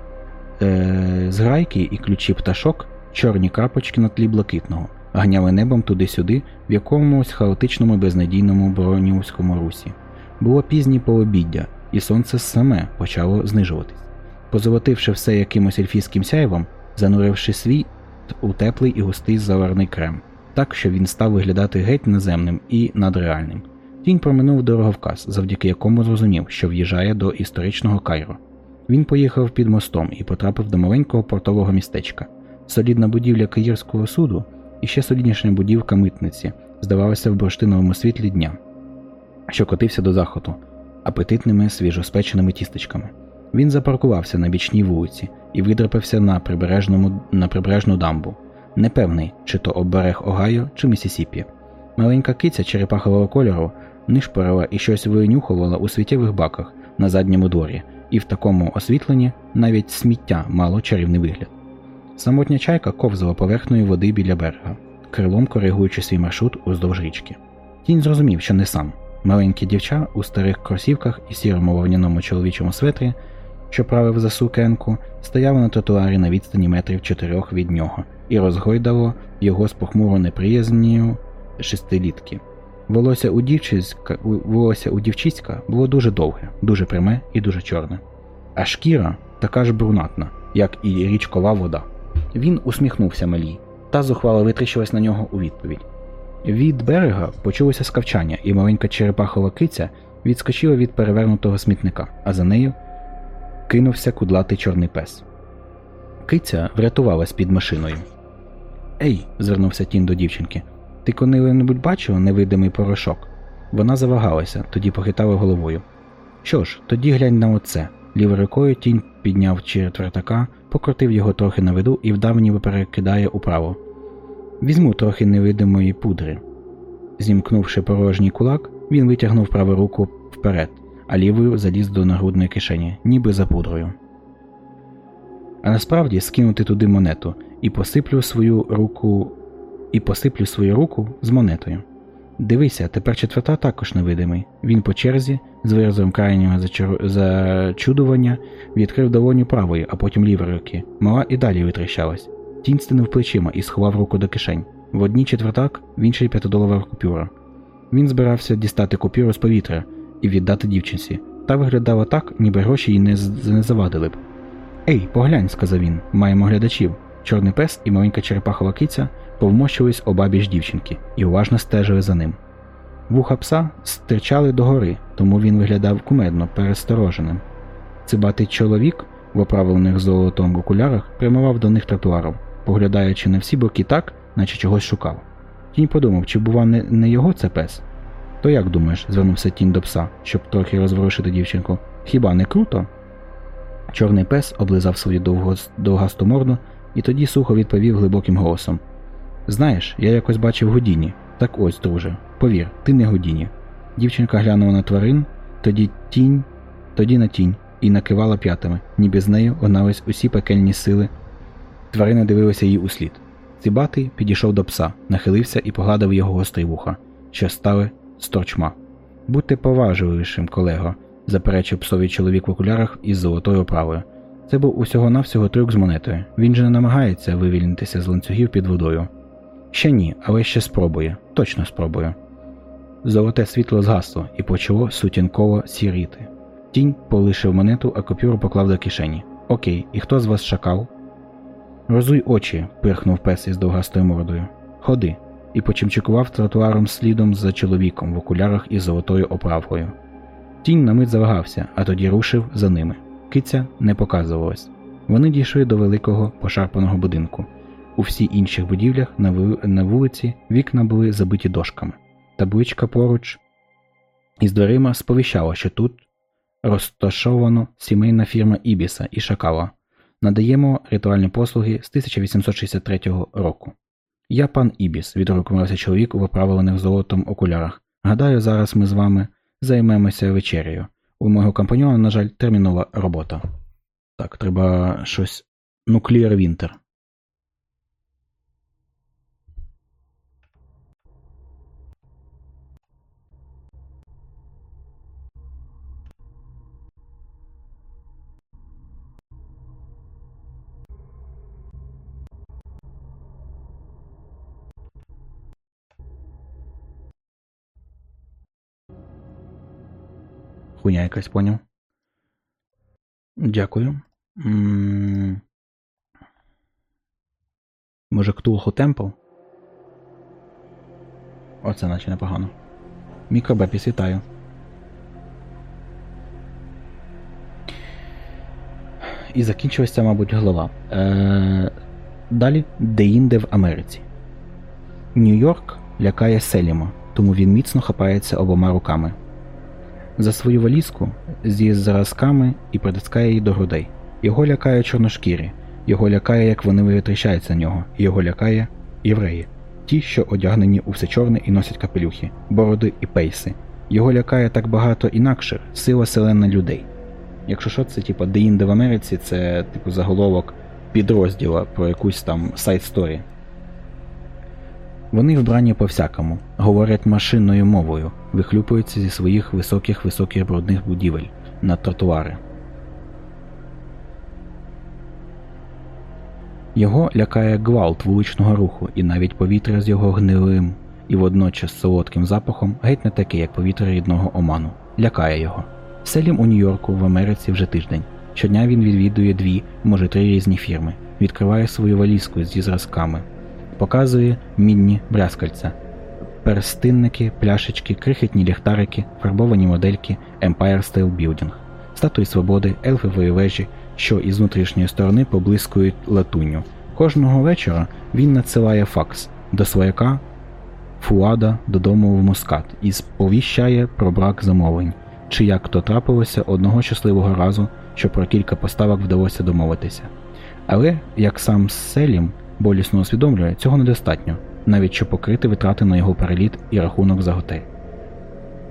Е, зграйки і ключі пташок, чорні крапочки на тлі блакитного, ганяли небом туди-сюди в якомусь хаотичному безнадійному бронівському русі. Було пізнє пообіддя, і сонце саме почало знижуватись. Позолотивши все якимось ельфійським сяйвом, зануривши світ у теплий і густий заварний крем, так що він став виглядати геть наземним і надреальним. Тінь проминув дороговказ, завдяки якому зрозумів, що в'їжджає до історичного Кайро. Він поїхав під мостом і потрапив до маленького портового містечка. Солідна будівля Каїрського суду і ще солідніша будівка митниці здавалася в бурштиновому світлі дня, що котився до заходу апетитними свіжоспеченими тістечками. Він запаркувався на бічній вулиці і видрапився на, прибережному, на прибережну дамбу. Непевний, чи то оберег Огайо, чи Місісіпі. Маленька киця черепахового кольору нишпорила і щось винюхувала у світєвих баках на задньому дворі, і в такому освітленні навіть сміття мало чарівний вигляд. Самотня чайка ковзала поверхнею води біля берега, крилом коригуючи свій маршрут уздовж річки. Тінь зрозумів, що не сам. Маленьке дівча у старих кросівках і сірому вовняному чоловічому светрі, що правив за сукенку, стояло на тротуарі на відстані метрів чотирьох від нього і розгойдало його з похмуро неприязнію шестилітки. Волосся у дівчиська, волосся у дівчиська було дуже довге, дуже пряме і дуже чорне. А шкіра така ж брунатна, як і річкова вода. Він усміхнувся малій, та зухвало витріщилась на нього у відповідь. Від берега почулося скавчання, і маленька черепахова киця відскочила від перевернутого смітника, а за нею кинувся кудлатий чорний пес. Киця врятувалась під машиною. Ей, звернувся тін до дівчинки. Ти коли-небудь бачила невидимий порошок? Вона завагалася, тоді похитала головою. Що ж, тоді глянь на оце. Лівою рукою тінь підняв четвертака, покрутив його трохи на виду і вдав ніби перекидає управо. Візьму трохи невидимої пудри. Зімкнувши порожній кулак, він витягнув праву руку вперед, а лівою заліз до нагрудної кишені, ніби за пудрою. А насправді скинути туди монету і посиплю свою руку і посиплю свою руку з монетою. Дивися, тепер четверта також невидимий. Він по черзі, з виразом крайнього зачудування, відкрив долоню правої, а потім лівої руки. Мала і далі витріщалась. Тінь стинув плечима і сховав руку до кишень. В одній четвертак, в іншій п'ятидоларова купюра. Він збирався дістати купюру з повітря і віддати дівчинці. Та виглядала так, ніби гроші їй не, не завадили б. Ей, поглянь, сказав він, маємо глядачів. Чорний пес і маленька черепахова киця повмощились обабіч дівчинки і уважно стежили за ним. Вуха пса стирчали догори, тому він виглядав кумедно, перестороженим. Цибатий чоловік в оправлених золотом окулярах прямував до них тротуаром, поглядаючи на всі боки так, наче чогось шукав. Тінь подумав, чи бува не, не його це пес? То як думаєш, звернувся тінь до пса, щоб трохи розворушити дівчинку. Хіба не круто? Чорний пес облизав свою довгасту морду і тоді сухо відповів глибоким голосом. Знаєш, я якось бачив Гудіні. Так ось, друже, повір, ти не Гудіні. Дівчинка глянула на тварин, тоді тінь, тоді на тінь, і накивала п'ятами, ніби з нею гнались усі пекельні сили. Тварини дивилися їй услід. Цибатий підійшов до пса, нахилився і погладив його гострі вуха, що стали з торчма. Будьте поважливішим, колего, заперечив псовий чоловік в окулярах із золотою оправою. Це був усього-навсього трюк з монетою. Він же не намагається вивільнитися з ланцюгів під водою. Ще ні, але ще спробує, точно спробує. Золоте світло згасло і почало сутінково сіріти. Тінь полишив монету, а купюру поклав до кишені. Окей, і хто з вас шакал? Розуй очі, пирхнув пес із довгастою мордою. Ходи. І почимчикував тротуаром слідом за чоловіком в окулярах із золотою оправкою. Тінь на мить завагався, а тоді рушив за ними. Киця не показувалась. Вони дійшли до великого пошарпаного будинку. У всіх інших будівлях на, вулиці вікна були забиті дошками. Табличка поруч із дверима сповіщала, що тут розташовано сімейна фірма Ібіса і Шакала. Надаємо ритуальні послуги з 1863 року. Я пан Ібіс, відгукнувся чоловік у оправлених золотом окулярах. Гадаю, зараз ми з вами займемося вечерею. У мого компаньона, на жаль, термінова робота. Так, треба щось. Nuclear Winter. Хуйня якась поняв. Дякую. Може, Ктулху Темпл? Оце наче непогано. Мікробепіс, вітаю. І закінчилася, мабуть, голова. Е, далі деінде в Америці. Нью-Йорк лякає Селіма, тому він міцно хапається обома руками. За свою валізку зі зразками і притискає її до грудей. Його лякає чорношкірі, його лякає, як вони витріщаються на нього, його лякає євреї, ті, що одягнені у все чорне і носять капелюхи, бороди і пейси. Його лякає так багато інакших, сила селена людей. Якщо що, це типа Деінде в Америці, це типу заголовок підрозділа про якусь там сайт-сторі. Вони вбрані по всякому, говорять машинною мовою, вихлюпуються зі своїх високих високих брудних будівель на тротуари. Його лякає гвалт вуличного руху, і навіть повітря з його гнилим і водночас солодким запахом геть не таке, як повітря рідного оману. Лякає його. Селім у Нью-Йорку в Америці вже тиждень. Щодня він відвідує дві, може три різні фірми, відкриває свою валізку зі зразками, показує мінні брязкальця, перстинники, пляшечки, крихітні ліхтарики, фарбовані модельки Empire State Building, статуї свободи, елфової вежі, що із внутрішньої сторони поблискують латунню. Кожного вечора він надсилає факс до свояка Фуада додому в Мускат і сповіщає про брак замовлень, чи як то трапилося одного щасливого разу, що про кілька поставок вдалося домовитися. Але, як сам Селім болісно усвідомлює, цього недостатньо, навіть щоб покрити витрати на його переліт і рахунок за готель.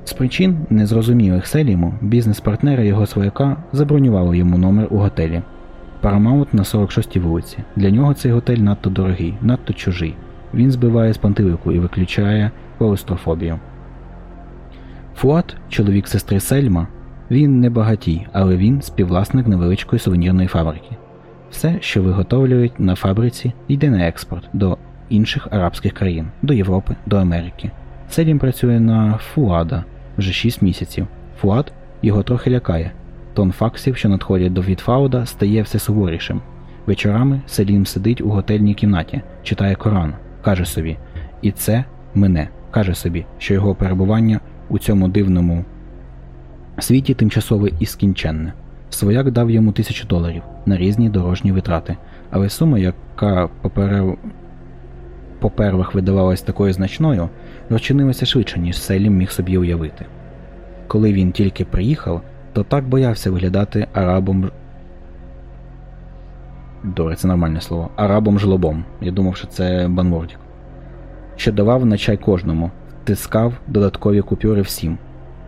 З причин, незрозумілих Селіму, бізнес-партнери його свояка забронювали йому номер у готелі Paramount на 46-й вулиці. Для нього цей готель надто дорогий, надто чужий. Він збиває з пантелику і виключає клаустрофобію. Фуат, чоловік сестри Сельма, він не багатій, але він співвласник невеличкої сувенірної фабрики. Все, що виготовлюють на фабриці, йде на експорт до інших арабських країн, до Європи, до Америки. Селім працює на Фуада вже 6 місяців. Фуад його трохи лякає. Тон факсів, що надходять до Вітфауда, стає все суворішим. Вечорами Селім сидить у готельній кімнаті, читає Коран, каже собі, і це мене, каже собі, що його перебування у цьому дивному світі тимчасове і скінченне. Свояк дав йому тисячу доларів на різні дорожні витрати, але сума, яка поперев... попервах видавалась такою значною, розчинилася швидше, ніж Селім міг собі уявити. Коли він тільки приїхав, то так боявся виглядати арабом. Добре, це нормальне слово. Арабом жлобом. Я думав, що це банвордік. Що давав на чай кожному, тискав додаткові купюри всім,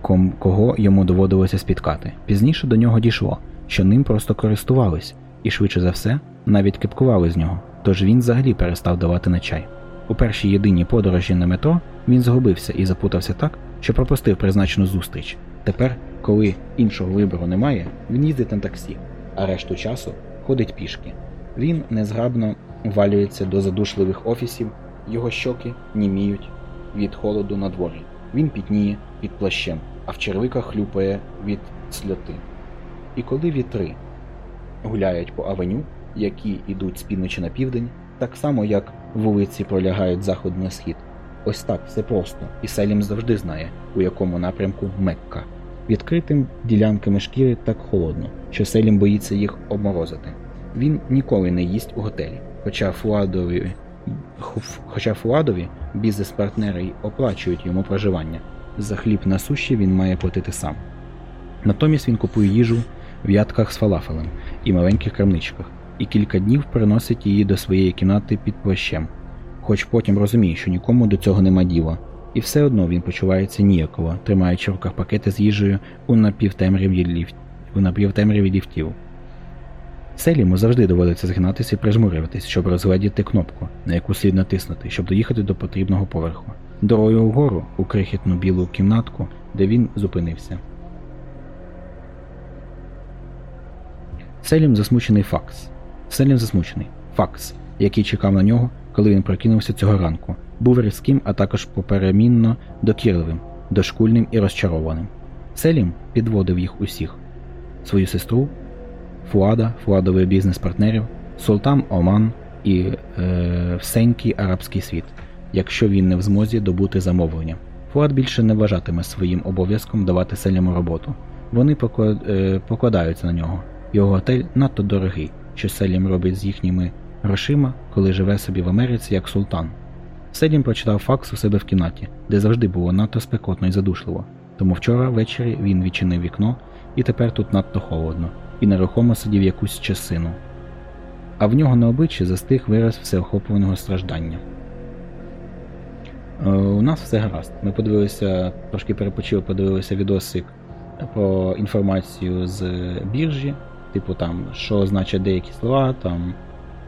ком, кого йому доводилося спіткати. Пізніше до нього дійшло, що ним просто користувались, і швидше за все навіть кипкували з нього, тож він взагалі перестав давати на чай. У першій єдиній подорожі на метро він згубився і запутався так, що пропустив призначену зустріч. Тепер, коли іншого вибору немає, він їздить на таксі, а решту часу ходить пішки. Він незграбно валюється до задушливих офісів, його щоки німіють від холоду на дворі. Він пітніє під плащем, а в червиках хлюпає від сльоти. І коли вітри гуляють по авеню, які йдуть з півночі на південь, так само як вулиці пролягають заходу на схід. Ось так все просто, і Селім завжди знає, у якому напрямку Мекка. Відкритим ділянками шкіри так холодно, що Селім боїться їх обморозити. Він ніколи не їсть у готелі, хоча Фуадові, хоча Фуадові бізнес-партнери оплачують йому проживання. За хліб на суші він має платити сам. Натомість він купує їжу в ядках з фалафелем і маленьких крамничках, і кілька днів приносить її до своєї кімнати під плащем, хоч потім розуміє, що нікому до цього нема діла. І все одно він почувається ніяково, тримаючи в руках пакети з їжею у напівтемряві ліфт... у напівтемряві ліфтів. Селіму завжди доводиться згинатися і прижмурюватись, щоб розгледіти кнопку, на яку слід натиснути, щоб доїхати до потрібного поверху. Дорогою вгору у крихітну білу кімнатку, де він зупинився. Селім засмучений факс. Селім засмучений. Факс, який чекав на нього, коли він прокинувся цього ранку, був різким, а також поперемінно докірливим, дошкульним і розчарованим. Селім підводив їх усіх свою сестру, Фуада, Фуадових бізнес-партнерів, Султан Оман і е, всенький арабський світ, якщо він не в змозі добути замовлення. Фуад більше не вважатиме своїм обов'язком давати Селіму роботу. Вони е, покладаються на нього. Його готель надто дорогий, що Селім робить з їхніми грошима, коли живе собі в Америці як султан. Селім прочитав факс у себе в кімнаті, де завжди було надто спекотно і задушливо. Тому вчора ввечері він відчинив вікно, і тепер тут надто холодно, і нерухомо сидів якусь часину. А в нього на обличчі застиг вираз всеохоплюваного страждання. Е, У нас все гаразд. Ми подивилися, трошки перепочили, подивилися відосик про інформацію з біржі, типу там, що значать деякі слова, там,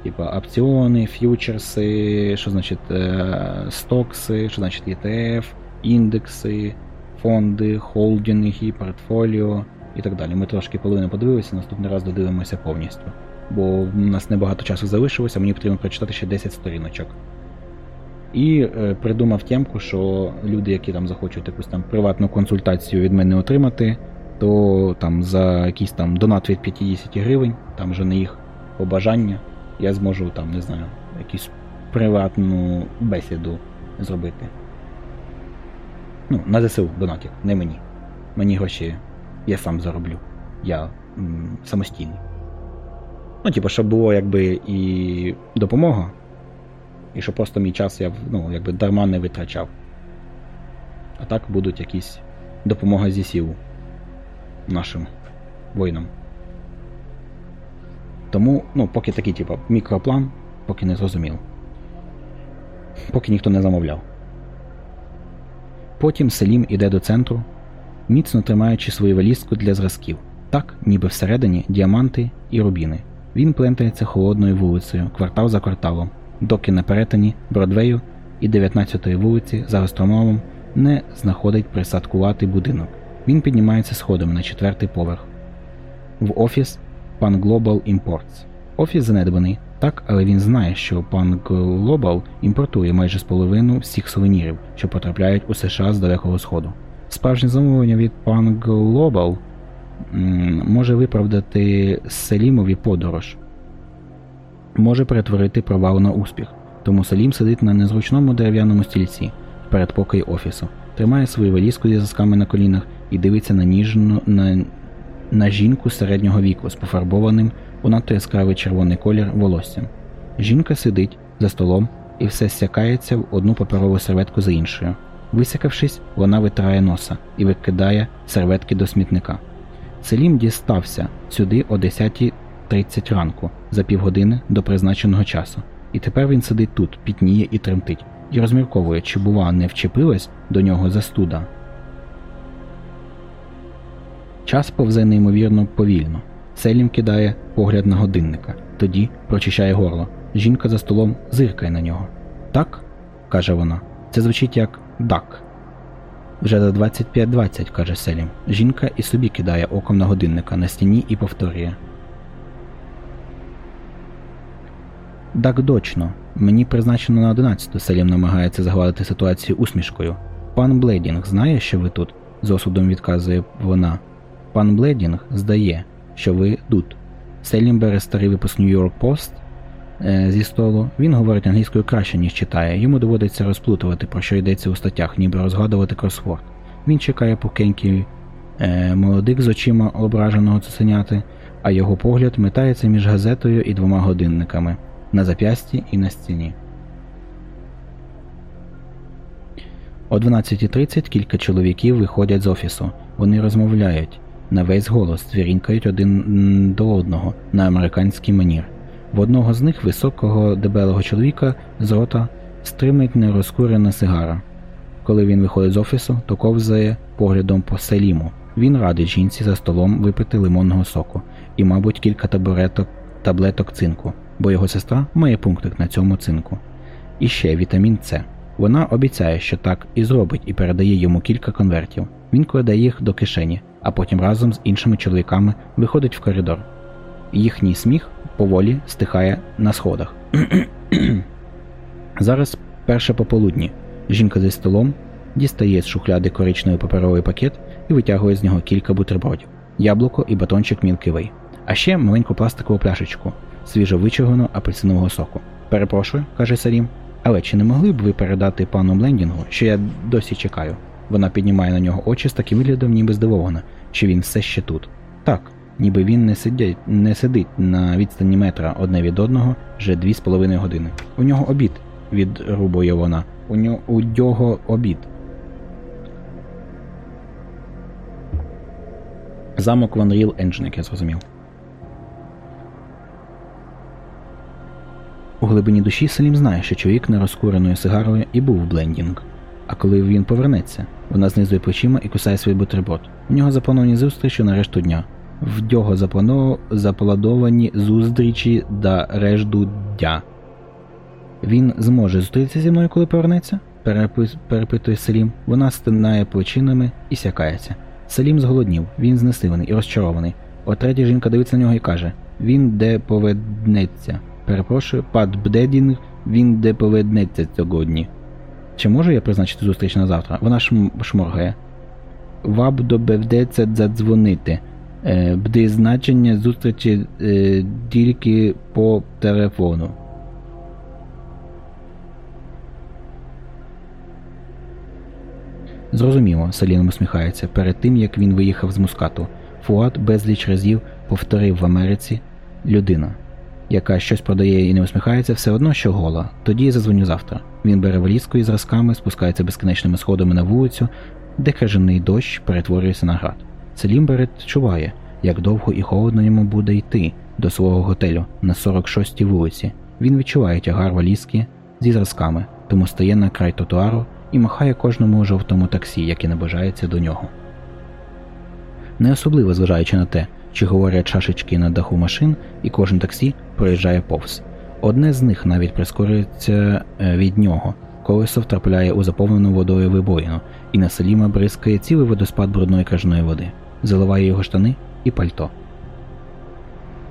типу опціони, ф'ючерси, що значить е, стокси, що значить ETF, індекси, фонди, холдинги, портфоліо і так далі. Ми трошки половину подивилися, наступний раз додивимося повністю. Бо в нас небагато часу залишилося, мені потрібно прочитати ще 10 сторіночок. І е, придумав темку, що люди, які там захочуть якусь там приватну консультацію від мене отримати, то там за якийсь там донат від 50 гривень, там вже не їх побажання, я зможу там, не знаю, якусь приватну бесіду зробити. Ну, на ЗСУ донатів, не мені. Мені гроші я сам зароблю. Я м, самостійний. Ну, типу, щоб було якби і допомога, і щоб просто мій час я ну, якби дарма не витрачав. А так будуть якісь допомога зі сілу нашим воїнам. Тому, ну, поки такий, типу, мікроплан, поки не зрозумів. Поки ніхто не замовляв. Потім Селім іде до центру, міцно тримаючи свою валізку для зразків, так, ніби всередині діаманти і рубіни. Він плентається холодною вулицею, квартал за кварталом, доки на перетині Бродвею і 19-ї вулиці за гастрономом не знаходить присадкуватий будинок. Він піднімається сходами на четвертий поверх. В офіс Pan Global Imports. Офіс занедбаний, так, але він знає, що Pan Global імпортує майже з половину всіх сувенірів, що потрапляють у США з Далекого Сходу. Справжнє замовлення від Pan Global може виправдати Селімові подорож, може перетворити провал на успіх. Тому Селім сидить на незручному дерев'яному стільці в передпокої офісу, тримає свою валізку зі засками на колінах і дивиться на ніжну на, на жінку середнього віку з пофарбованим у надто яскравий червоний колір волоссям. Жінка сидить за столом і все сякається в одну паперову серветку за іншою. Висякавшись, вона витирає носа і викидає серветки до смітника. Селім дістався сюди о 10.30 ранку за півгодини до призначеного часу, і тепер він сидить тут, пітніє і тремтить, і розмірковує, чи бува не вчепилась до нього застуда. Час повзе неймовірно повільно. Селім кидає погляд на годинника, тоді прочищає горло. Жінка за столом зиркає на нього. Так? каже вона. Це звучить як дак. Вже за 25.20, каже Селім. Жінка і собі кидає оком на годинника на стіні і повторює. Так точно. Мені призначено на 11 Селім намагається загладити ситуацію усмішкою. Пан Блейдінг знає, що ви тут? з осудом відказує вона. Пан Блейдінг знає, що ви тут. Селім бере старий випуск Post е, зі столу. Він говорить англійською краще, ніж читає. Йому доводиться розплутувати, про що йдеться у статтях, ніби розгадувати кросворд. Він чекає пухкенький е, молодик з очима ображеного цуценяти, а його погляд метається між газетою і двома годинниками на зап'ясті і на стіні. О 12.30 кілька чоловіків виходять з офісу. Вони розмовляють на весь голос, твірінькають один до одного на американський манір. В одного з них високого дебелого чоловіка з рота стримить нерозкурена сигара. Коли він виходить з офісу, то ковзає поглядом по селіму. Він радить жінці за столом випити лимонного соку і, мабуть, кілька табуреток, таблеток цинку, бо його сестра має пунктик на цьому цинку. І ще вітамін С. Вона обіцяє, що так і зробить, і передає йому кілька конвертів. Він кладе їх до кишені, а потім разом з іншими чоловіками виходить в коридор. Їхній сміх поволі стихає на сходах. Зараз перше пополудні. Жінка зі столом дістає з шухляди коричневий паперовий пакет і витягує з нього кілька бутербродів, яблуко і батончик Way. А ще маленьку пластикову пляшечку свіжо апельсинового соку. Перепрошую, каже Салім, але чи не могли б ви передати пану Блендінгу, що я досі чекаю? Вона піднімає на нього очі з таким виглядом, ніби здивована, що він все ще тут. Так, ніби він не сидять, не сидить на відстані метра одне від одного вже дві з половиною години. У нього обід, відрубує вона. У нього, обід. Замок One Real Engine, я зрозумів. Глибині душі Селім знає, що чоловік нерозкуреною сигарою і був блендінг. А коли він повернеться, вона знизує плечима і кусає свій бутерброд. У нього заплановані зустрічі на решту дня. В нього заплано... заплановані зустрічі до решту дня. Він зможе зустрітися зі мною, коли повернеться? Перепис... перепитує Селім. Вона стинає плечинами і сякається. Селім зголоднів, він знесилений і розчарований. О третя жінка дивиться на нього і каже: Він де поведнеться. Перепрошую, пад Бдедінг, він де поведнеться сьогодні. Чи можу я призначити зустріч на завтра? Вона шм... шморгає. Вам доведеться задзвонити. Е, Бди значення зустрічі е, тільки по телефону. Зрозуміло, Саліном усміхається. Перед тим як він виїхав з мускату, Фуат безліч разів повторив в Америці людина, яка щось продає і не усміхається, все одно що гола. Тоді я зазвоню завтра. Він бере валізку із зразками, спускається безкінечними сходами на вулицю, де крижаний дощ перетворюється на град. Селім чуває, як довго і холодно йому буде йти до свого готелю на 46-й вулиці. Він відчуває тягар валізки зі зразками, тому стає на край тротуару і махає кожному жовтому таксі, яке наближається до нього. Не особливо зважаючи на те, чи говорять шашечки на даху машин, і кожен таксі проїжджає повз. Одне з них навіть прискорюється е, від нього, колесо втрапляє у заповнену водою вибоїну, і на селіма бризкає цілий водоспад брудної крижаної води, заливає його штани і пальто.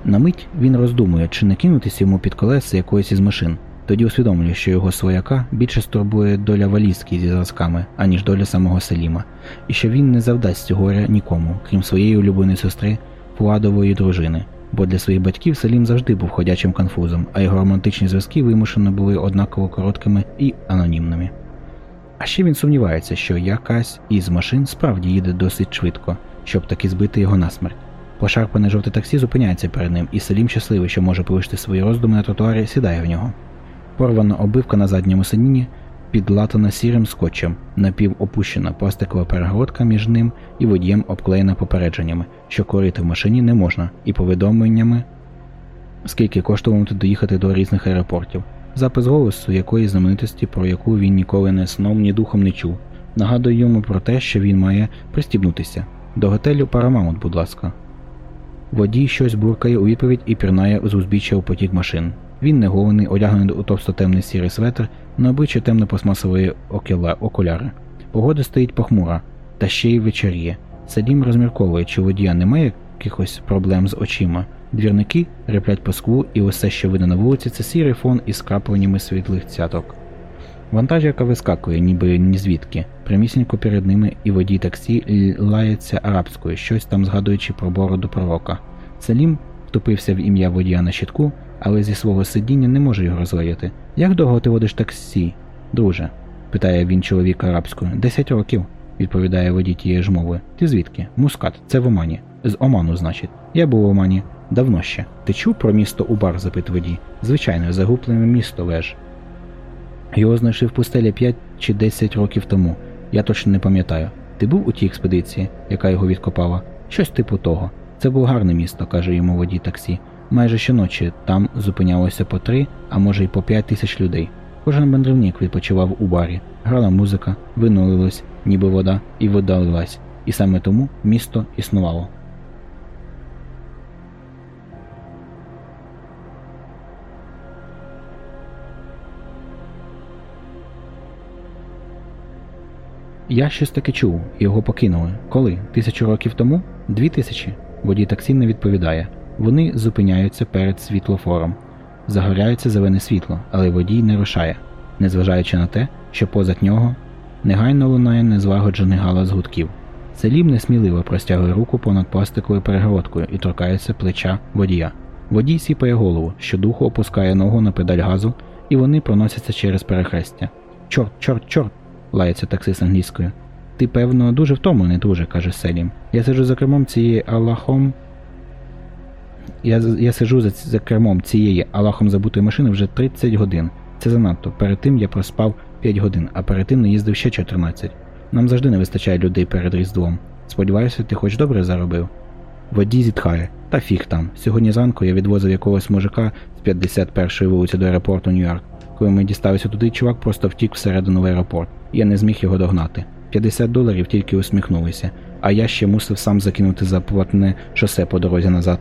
На мить він роздумує, чи не кинутися йому під колеса якоїсь із машин, тоді усвідомлює, що його свояка більше стурбує доля валізки зі зразками, аніж доля самого Селіма, і що він не завдасть горя нікому, крім своєї улюбленої сестри Фуадової дружини, бо для своїх батьків Селім завжди був ходячим конфузом, а його романтичні зв'язки вимушено були однаково короткими і анонімними. А ще він сумнівається, що якась із машин справді їде досить швидко, щоб таки збити його насмерть. Пошарпане жовте таксі зупиняється перед ним, і Селім щасливий, що може полишити свої роздуми на тротуарі, сідає в нього. Порвана обивка на задньому сидінні підлатана сірим скотчем, напівопущена пластикова перегородка між ним і водієм обклеєна попередженнями, що корити в машині не можна, і повідомленнями, скільки коштуватиме доїхати до різних аеропортів. Запис голосу якоїсь знаменитості, про яку він ніколи не сном, ні духом не чув. Нагадує йому про те, що він має пристібнутися. До готелю Paramount, будь ласка. Водій щось буркає у відповідь і пірнає з узбіччя у потік машин. Він не голений, одягнений у товсто темний сірий светр, на обличчя темно пластмасової окуляри. Погода стоїть похмура, та ще й вечеріє. Садім розмірковує, чи водія немає якихось проблем з очима. Двірники реплять по склу, і усе, що видно на вулиці, це сірий фон із крапленнями світлих цяток. Вантажівка вискакує, ніби ні звідки. Примісінько перед ними і водій таксі лається арабською, щось там згадуючи про бороду пророка. Салім втупився в ім'я водія на щитку, але зі свого сидіння не може його розлаяти. Як довго ти водиш таксі, друже? питає він чоловіка арабською. Десять років, відповідає водій тієї ж мови. Ти звідки? Мускат, це в Омані. З Оману, значить. Я був в Омані. Давно ще. Ти чув про місто Убар, запит водій. Звичайно, загублене місто леж. Його знайшли в пустелі 5 чи 10 років тому. Я точно не пам'ятаю. Ти був у тій експедиції, яка його відкопала? Щось типу того. Це було гарне місто, каже йому водій таксі. Майже щоночі там зупинялося по три, а може й по п'ять тисяч людей. Кожен мандрівник відпочивав у барі, грала музика, вино лилось, ніби вода, і вода лилась. І саме тому місто існувало. Я щось таки чув, його покинули. Коли? Тисячу років тому? Дві тисячі? Водій таксі не відповідає. Вони зупиняються перед світлофором. Загоряється зелене світло, але водій не рушає, незважаючи на те, що позад нього негайно лунає незлагоджений галас гудків. Селім несміливо простягує руку понад пластиковою перегородкою і торкається плеча водія. Водій сіпає голову, щодуху опускає ногу на педаль газу, і вони проносяться через перехрестя. Чорт, чорт, чорт! лається таксист англійською. Ти, певно, дуже втомлений, друже, каже Селім. Я сиджу за кермом цієї Аллахом. Я я сиджу за, за кермом цієї Аллахом забутої машини вже 30 годин. Це занадто. Перед тим я проспав 5 годин, а перед тим не їздив ще 14. Нам завжди не вистачає людей перед Різдвом. Сподіваюся, ти хоч добре заробив. Водій зітхає. Та фіг там. Сьогодні зранку я відвозив якогось мужика з 51-ї вулиці до аеропорту Нью-Йорк. Коли ми дісталися туди, чувак просто втік всередину в аеропорт. Я не зміг його догнати. 50 доларів тільки усміхнулися, а я ще мусив сам закинути за платне шосе по дорозі назад.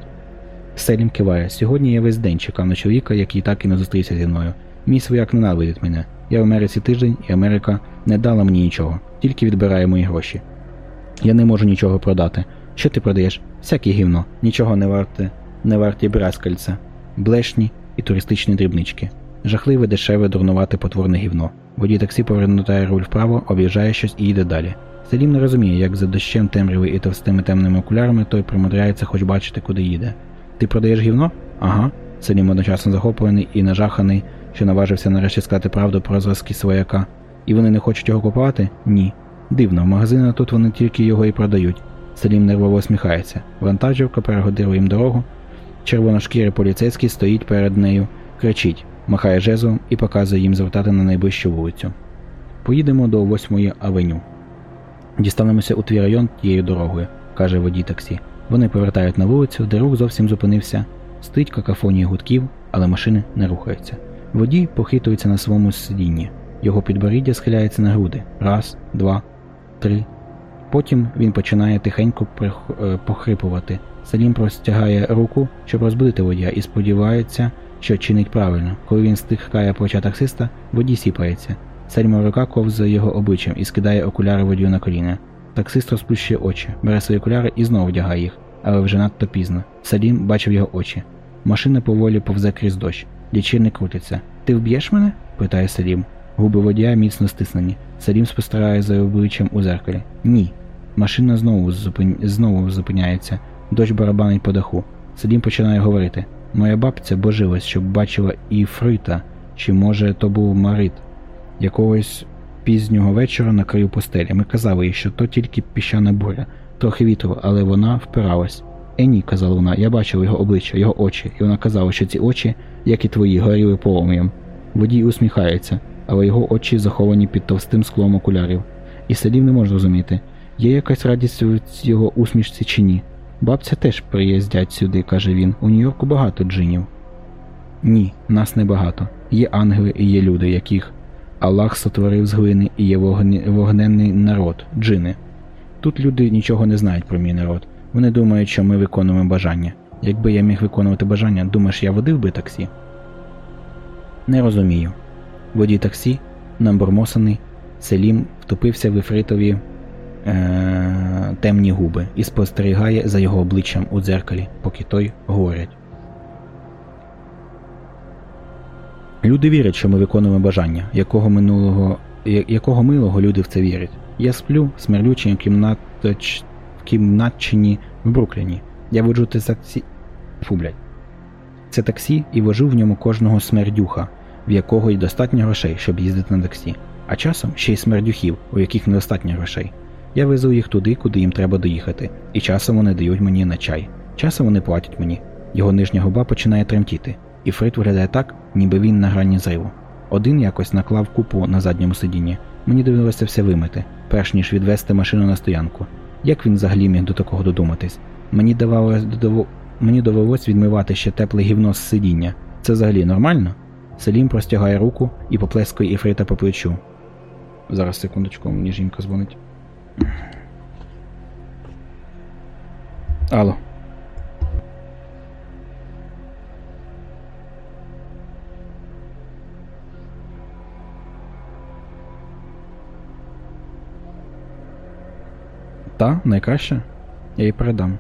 Селім киває. Сьогодні я весь день чекав на чоловіка, який так і не зустрівся зі мною. Мій свояк ненавидить мене. Я в Америці тиждень, і Америка не дала мені нічого, тільки відбирає мої гроші. Я не можу нічого продати. Що ти продаєш? Всяке гівно, нічого не варте, не варті браскальця, блешні і туристичні дрібнички. Жахливе, дешеве, дурнувате потворне гівно. Водій таксі повертає руль вправо, об'їжджає щось і їде далі. Селім не розуміє, як за дощем темряви і товстими темними окулярами той примудряється хоч бачити, куди їде. Ти продаєш гівно? Ага. Селім одночасно захоплений і нажаханий, що наважився нарешті сказати правду про зразки свояка. І вони не хочуть його купувати? Ні. Дивно, в магазини тут вони тільки його і продають. Селім нервово усміхається. Вантажівка перегодила їм дорогу. Червоношкірий поліцейський стоїть перед нею, кричить, махає жезлом і показує їм звертати на найближчу вулицю. Поїдемо до 8-ї авеню. Дістанемося у твій район тією дорогою, каже водій таксі. Вони повертають на вулицю, де рух зовсім зупинився. Стоїть какафонія гудків, але машини не рухаються. Водій похитується на своєму сидінні. Його підборіддя схиляється на груди. Раз, два, три. Потім він починає тихенько прих- е, похрипувати. Салім простягає руку, щоб розбудити водія, і сподівається, що чинить правильно. Коли він стихкає плеча таксиста, водій сіпається. Сальмова рука ковзає його обличчям і скидає окуляри водію на коліна. Таксист розплющує очі, бере свої окуляри і знову вдягає їх, але вже надто пізно. Салім бачив його очі. Машина поволі повзе крізь дощ. Лічильник крутиться. Ти вб'єш мене? питає Салім. Губи водія міцно стиснені. Салім спостерігає за обличчям у зеркалі. Ні. Машина знову, зупин... знову зупиняється. Дощ барабанить по даху. Салім починає говорити. Моя бабця божилась, щоб бачила і Фрита, чи може то був Марит. Якогось пізнього вечора на краю постелі. Ми казали їй, що то тільки піщана буря, трохи вітру, але вона впиралась. Е ні, казала вона, я бачила його обличчя, його очі, і вона казала, що ці очі, як і твої, горіли полум'ям. Водій усміхається, але його очі заховані під товстим склом окулярів. І Селім не може зрозуміти, є якась радість цій його усмішці чи ні. Бабця теж приїздять сюди, каже він. У Нью-Йорку багато джинів. Ні, нас небагато. Є ангели і є люди, яких Аллах сотворив з глини і є вогненний народ, джини. Тут люди нічого не знають про мій народ. Вони думають, що ми виконуємо бажання. Якби я міг виконувати бажання, думаєш, я водив би таксі? Не розумію. Водій таксі, набормосаний, Селім втопився в ефритові е- темні губи і спостерігає за його обличчям у дзеркалі, поки той говорить. Люди вірять, що ми виконуємо бажання, якого минулого, якого милого люди в це вірять. Я сплю в смердючій кімнаточ, в кімнатчині в Брукліні. Я воджу те таксі. Фу. Це таксі і вожу в ньому кожного смердюха, в якого й достатньо грошей, щоб їздити на таксі. А часом ще й смердюхів, у яких недостатньо грошей. Я везу їх туди, куди їм треба доїхати, і часом вони дають мені на чай. Часом вони платять мені. Його нижня губа починає тремтіти, і Фрид виглядає так, ніби він на грані зриву. Один якось наклав купу на задньому сидінні. Мені довелося все вимити, перш ніж відвести машину на стоянку. Як він взагалі міг до такого додуматись? Мені давалось мені довелось відмивати ще тепле гівно з сидіння. Це взагалі нормально? Селім простягає руку і поплескує Іфрита по плечу. Зараз секундочку, мені жінка дзвонить. Алло. Та, найкраще. Я їй передам.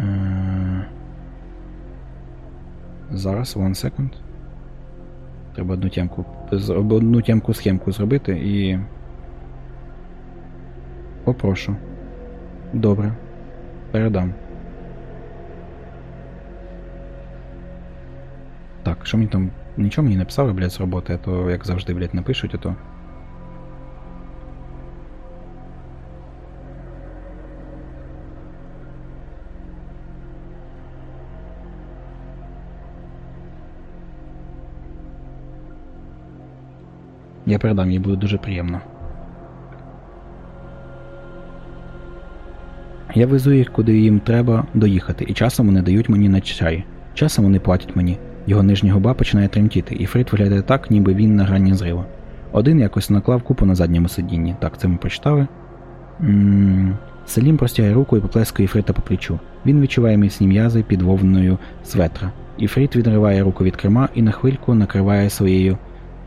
Е, Зараз, one second. Треба одну тямку, з- одну тямку схемку зробити і. Попрошу. Добре. Передам. Так, що мені там. Нічого мені не писали, блядь, з роботи, а то як завжди, блядь, напишуть, а то. Я передам, їй буде дуже приємно. Я везу їх, куди їм треба доїхати, і часом вони дають мені на чай. Часом вони платять мені. Його нижня губа починає тремтіти, і Фрид виглядає так, ніби він на грані зриву. Один якось наклав купу на задньому сидінні. Так, це ми прочитали. Селім простягає руку і поплескає Фрита по плечу. Він відчуває міцні м'язи під вовною светра. І Фрід відриває руку від керма і на хвильку накриває своєю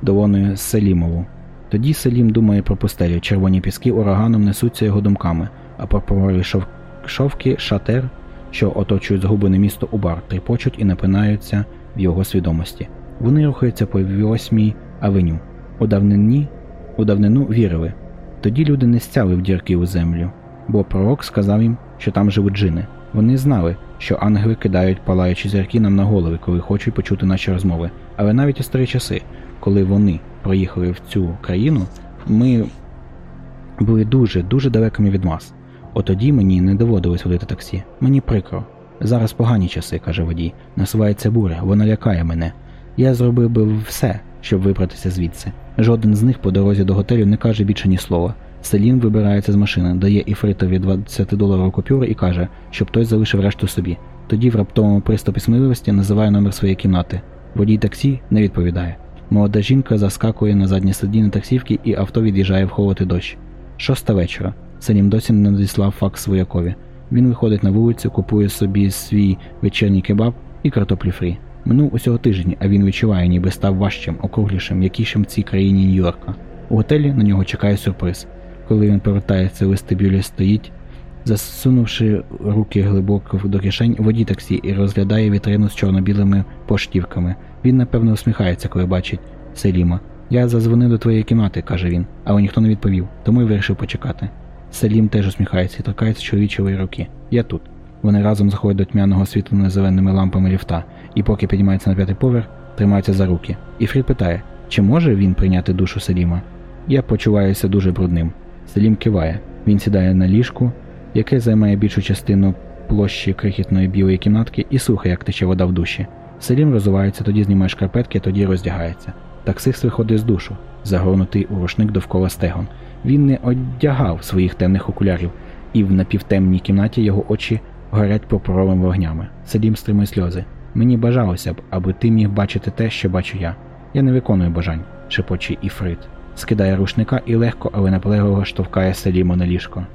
долоною Селімову. Тоді Селім думає про пустелю. Червоні піски ураганом несуться його думками, а прапори шов... шовки шатер, що оточують згублене місто Убар, тріпочуть і напинаються в його свідомості. Вони рухаються по восьмій авеню. У давнині, у давнину вірили. Тоді люди не стяли в дірки у землю, бо пророк сказав їм, що там живуть джини. Вони знали, що ангели кидають палаючі зірки нам на голови, коли хочуть почути наші розмови. Але навіть у старі часи, коли вони проїхали в цю країну, ми були дуже дуже далекими від вас. Отоді мені не доводилось водити таксі. Мені прикро. Зараз погані часи, каже водій. Насувається буря, вона лякає мене. Я зробив би все, щоб вибратися звідси. Жоден з них по дорозі до готелю не каже більше ні слова. Селін вибирається з машини, дає Іфритові 20 доларову купюру і каже, щоб той залишив решту собі. Тоді в раптовому приступі сміливості називає номер своєї кімнати. Водій таксі не відповідає. Молода жінка заскакує на заднє сидіння таксівки і авто від'їжджає в холод і дощ. Шоста вечора. Селім досі не надіслав факс воякові. Він виходить на вулицю, купує собі свій вечірній кебаб і картоплі фрі. Минув усього тиждень, а він відчуває, ніби став важчим, округлішим, якішим в цій країні Нью-Йорка. У готелі на нього чекає сюрприз. Коли він повертається вестибюлі, стоїть, засунувши руки глибоко до кишень, водій таксі і розглядає вітрину з чорно-білими поштівками. Він, напевно, усміхається, коли бачить Селіма. Я зазвонив до твоєї кімнати, каже він, але ніхто не відповів, тому й вирішив почекати. Селім теж усміхається і торкається чоловічої руки. Я тут. Вони разом заходять до тьмяного освітленого зеленими лампами ліфта, і поки піднімаються на п'ятий поверх, тримаються за руки. І Фрід питає, чи може він прийняти душу Селіма? Я почуваюся дуже брудним. Селім киває. Він сідає на ліжку, яке займає більшу частину площі крихітної білої кімнатки, і слухає, як тече вода в душі. Селім розувається, тоді знімає шкарпетки, тоді роздягається. Таксист виходить з душу, загорнутий у рушник довкола стегон. Він не одягав своїх темних окулярів, і в напівтемній кімнаті його очі горять пурпуровими вогнями. Селім стримує сльози. Мені бажалося б, аби ти міг бачити те, що бачу я. Я не виконую бажань, шепоче Іфрит. Скидає рушника і легко, але наполегливо штовхає Селіма на ліжко.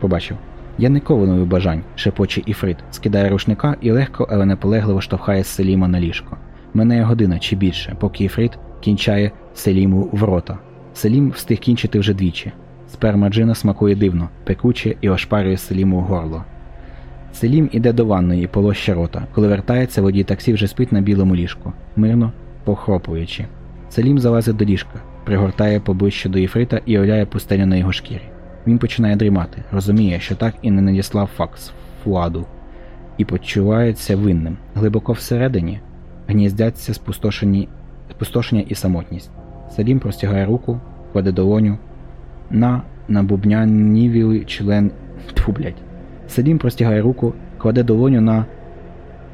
Побачив. Я не кованую бажань, шепоче Іфрит, скидає рушника і легко, але наполегливо штовхає Селіма на ліжко. Минає година чи більше, поки Іфрит кінчає Селіму в рота. Селім встиг кінчити вже двічі. Сперма джина смакує дивно, пекуче і ошпарює Селіму горло. Селім іде до ванної, полоща рота. Коли вертається, водій таксі вже спить на білому ліжку, мирно похропуючи. Селім залазить до ліжка, пригортає поближче до Єфрита і оляє пустелю на його шкірі. Він починає дрімати, розуміє, що так і не надіслав факс Фуаду, і почувається винним. Глибоко всередині гніздяться спустошені, спустошення і самотність. Селім простягає руку, кладе долоню на набубнянівілий член. Тьфу, блядь. Селім простягає руку, кладе долоню на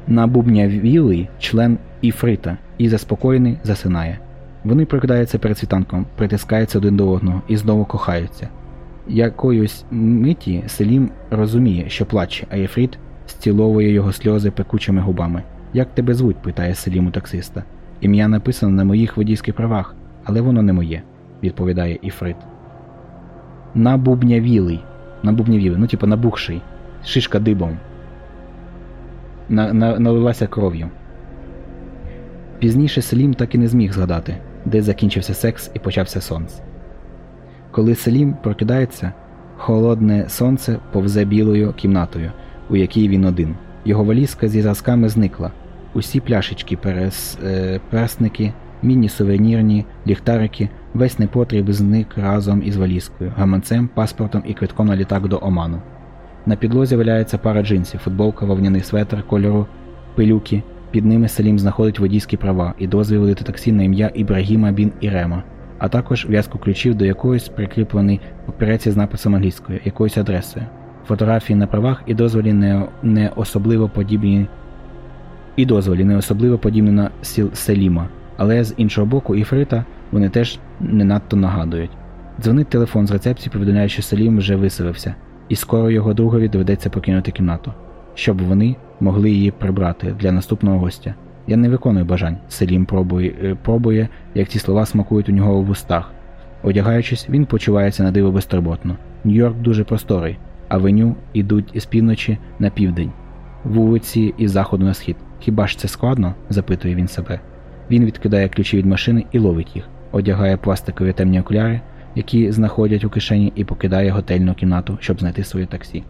набубнявілий член Іфрита і заспокоєний засинає. Вони прокидаються перед світанком, притискаються один до одного і знову кохаються. Якоюсь миті Селім розуміє, що плаче, а Єфріт зціловує його сльози пекучими губами. Як тебе звуть? питає Селім у таксиста. Ім'я написано на моїх водійських правах, але воно не моє, відповідає Іфрит. Набубнявілий. Набубнявілий, ну типу набухший. Шишка дибом. На, на, налилася кров'ю. Пізніше Селім так і не зміг згадати, де закінчився секс і почався сонце. Коли Селім прокидається, холодне сонце повзе білою кімнатою, у якій він один. Його валізка зі зразками зникла. Усі пляшечки, перес, е, персники, міні сувенірні, ліхтарики, весь непотріб зник разом із валізкою, гаманцем, паспортом і квитком на літак до Оману. На підлозі валяється пара джинсів, футболка, вовняний светр кольору пилюки. Під ними Селім знаходить водійські права і дозвіл водити таксі на ім'я Ібрагіма Бін Ірема, а також в'язку ключів до якоїсь прикріплений папіреці з написом англійською, якоюсь адресою, фотографії на правах і дозволі не, не особливо подібні і дозволі не особливо подібні на сіл Селіма, але з іншого боку, Іфрита вони теж не надто нагадують. Дзвонить телефон з рецепції, повідомляє, що Селім вже виселився, і скоро його другові доведеться покинути кімнату, щоб вони могли її прибрати для наступного гостя. Я не виконую бажань. Селім пробує, е, пробує, як ці слова смакують у нього в устах. Одягаючись, він почувається на диво безтурботно. Нью-Йорк дуже просторий, авеню ідуть із півночі на південь, вулиці із заходу на схід. Хіба ж це складно? запитує він себе. Він відкидає ключі від машини і ловить їх, одягає пластикові темні окуляри, які знаходять у кишені, і покидає готельну кімнату, щоб знайти своє таксі.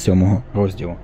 Сьомого розділу.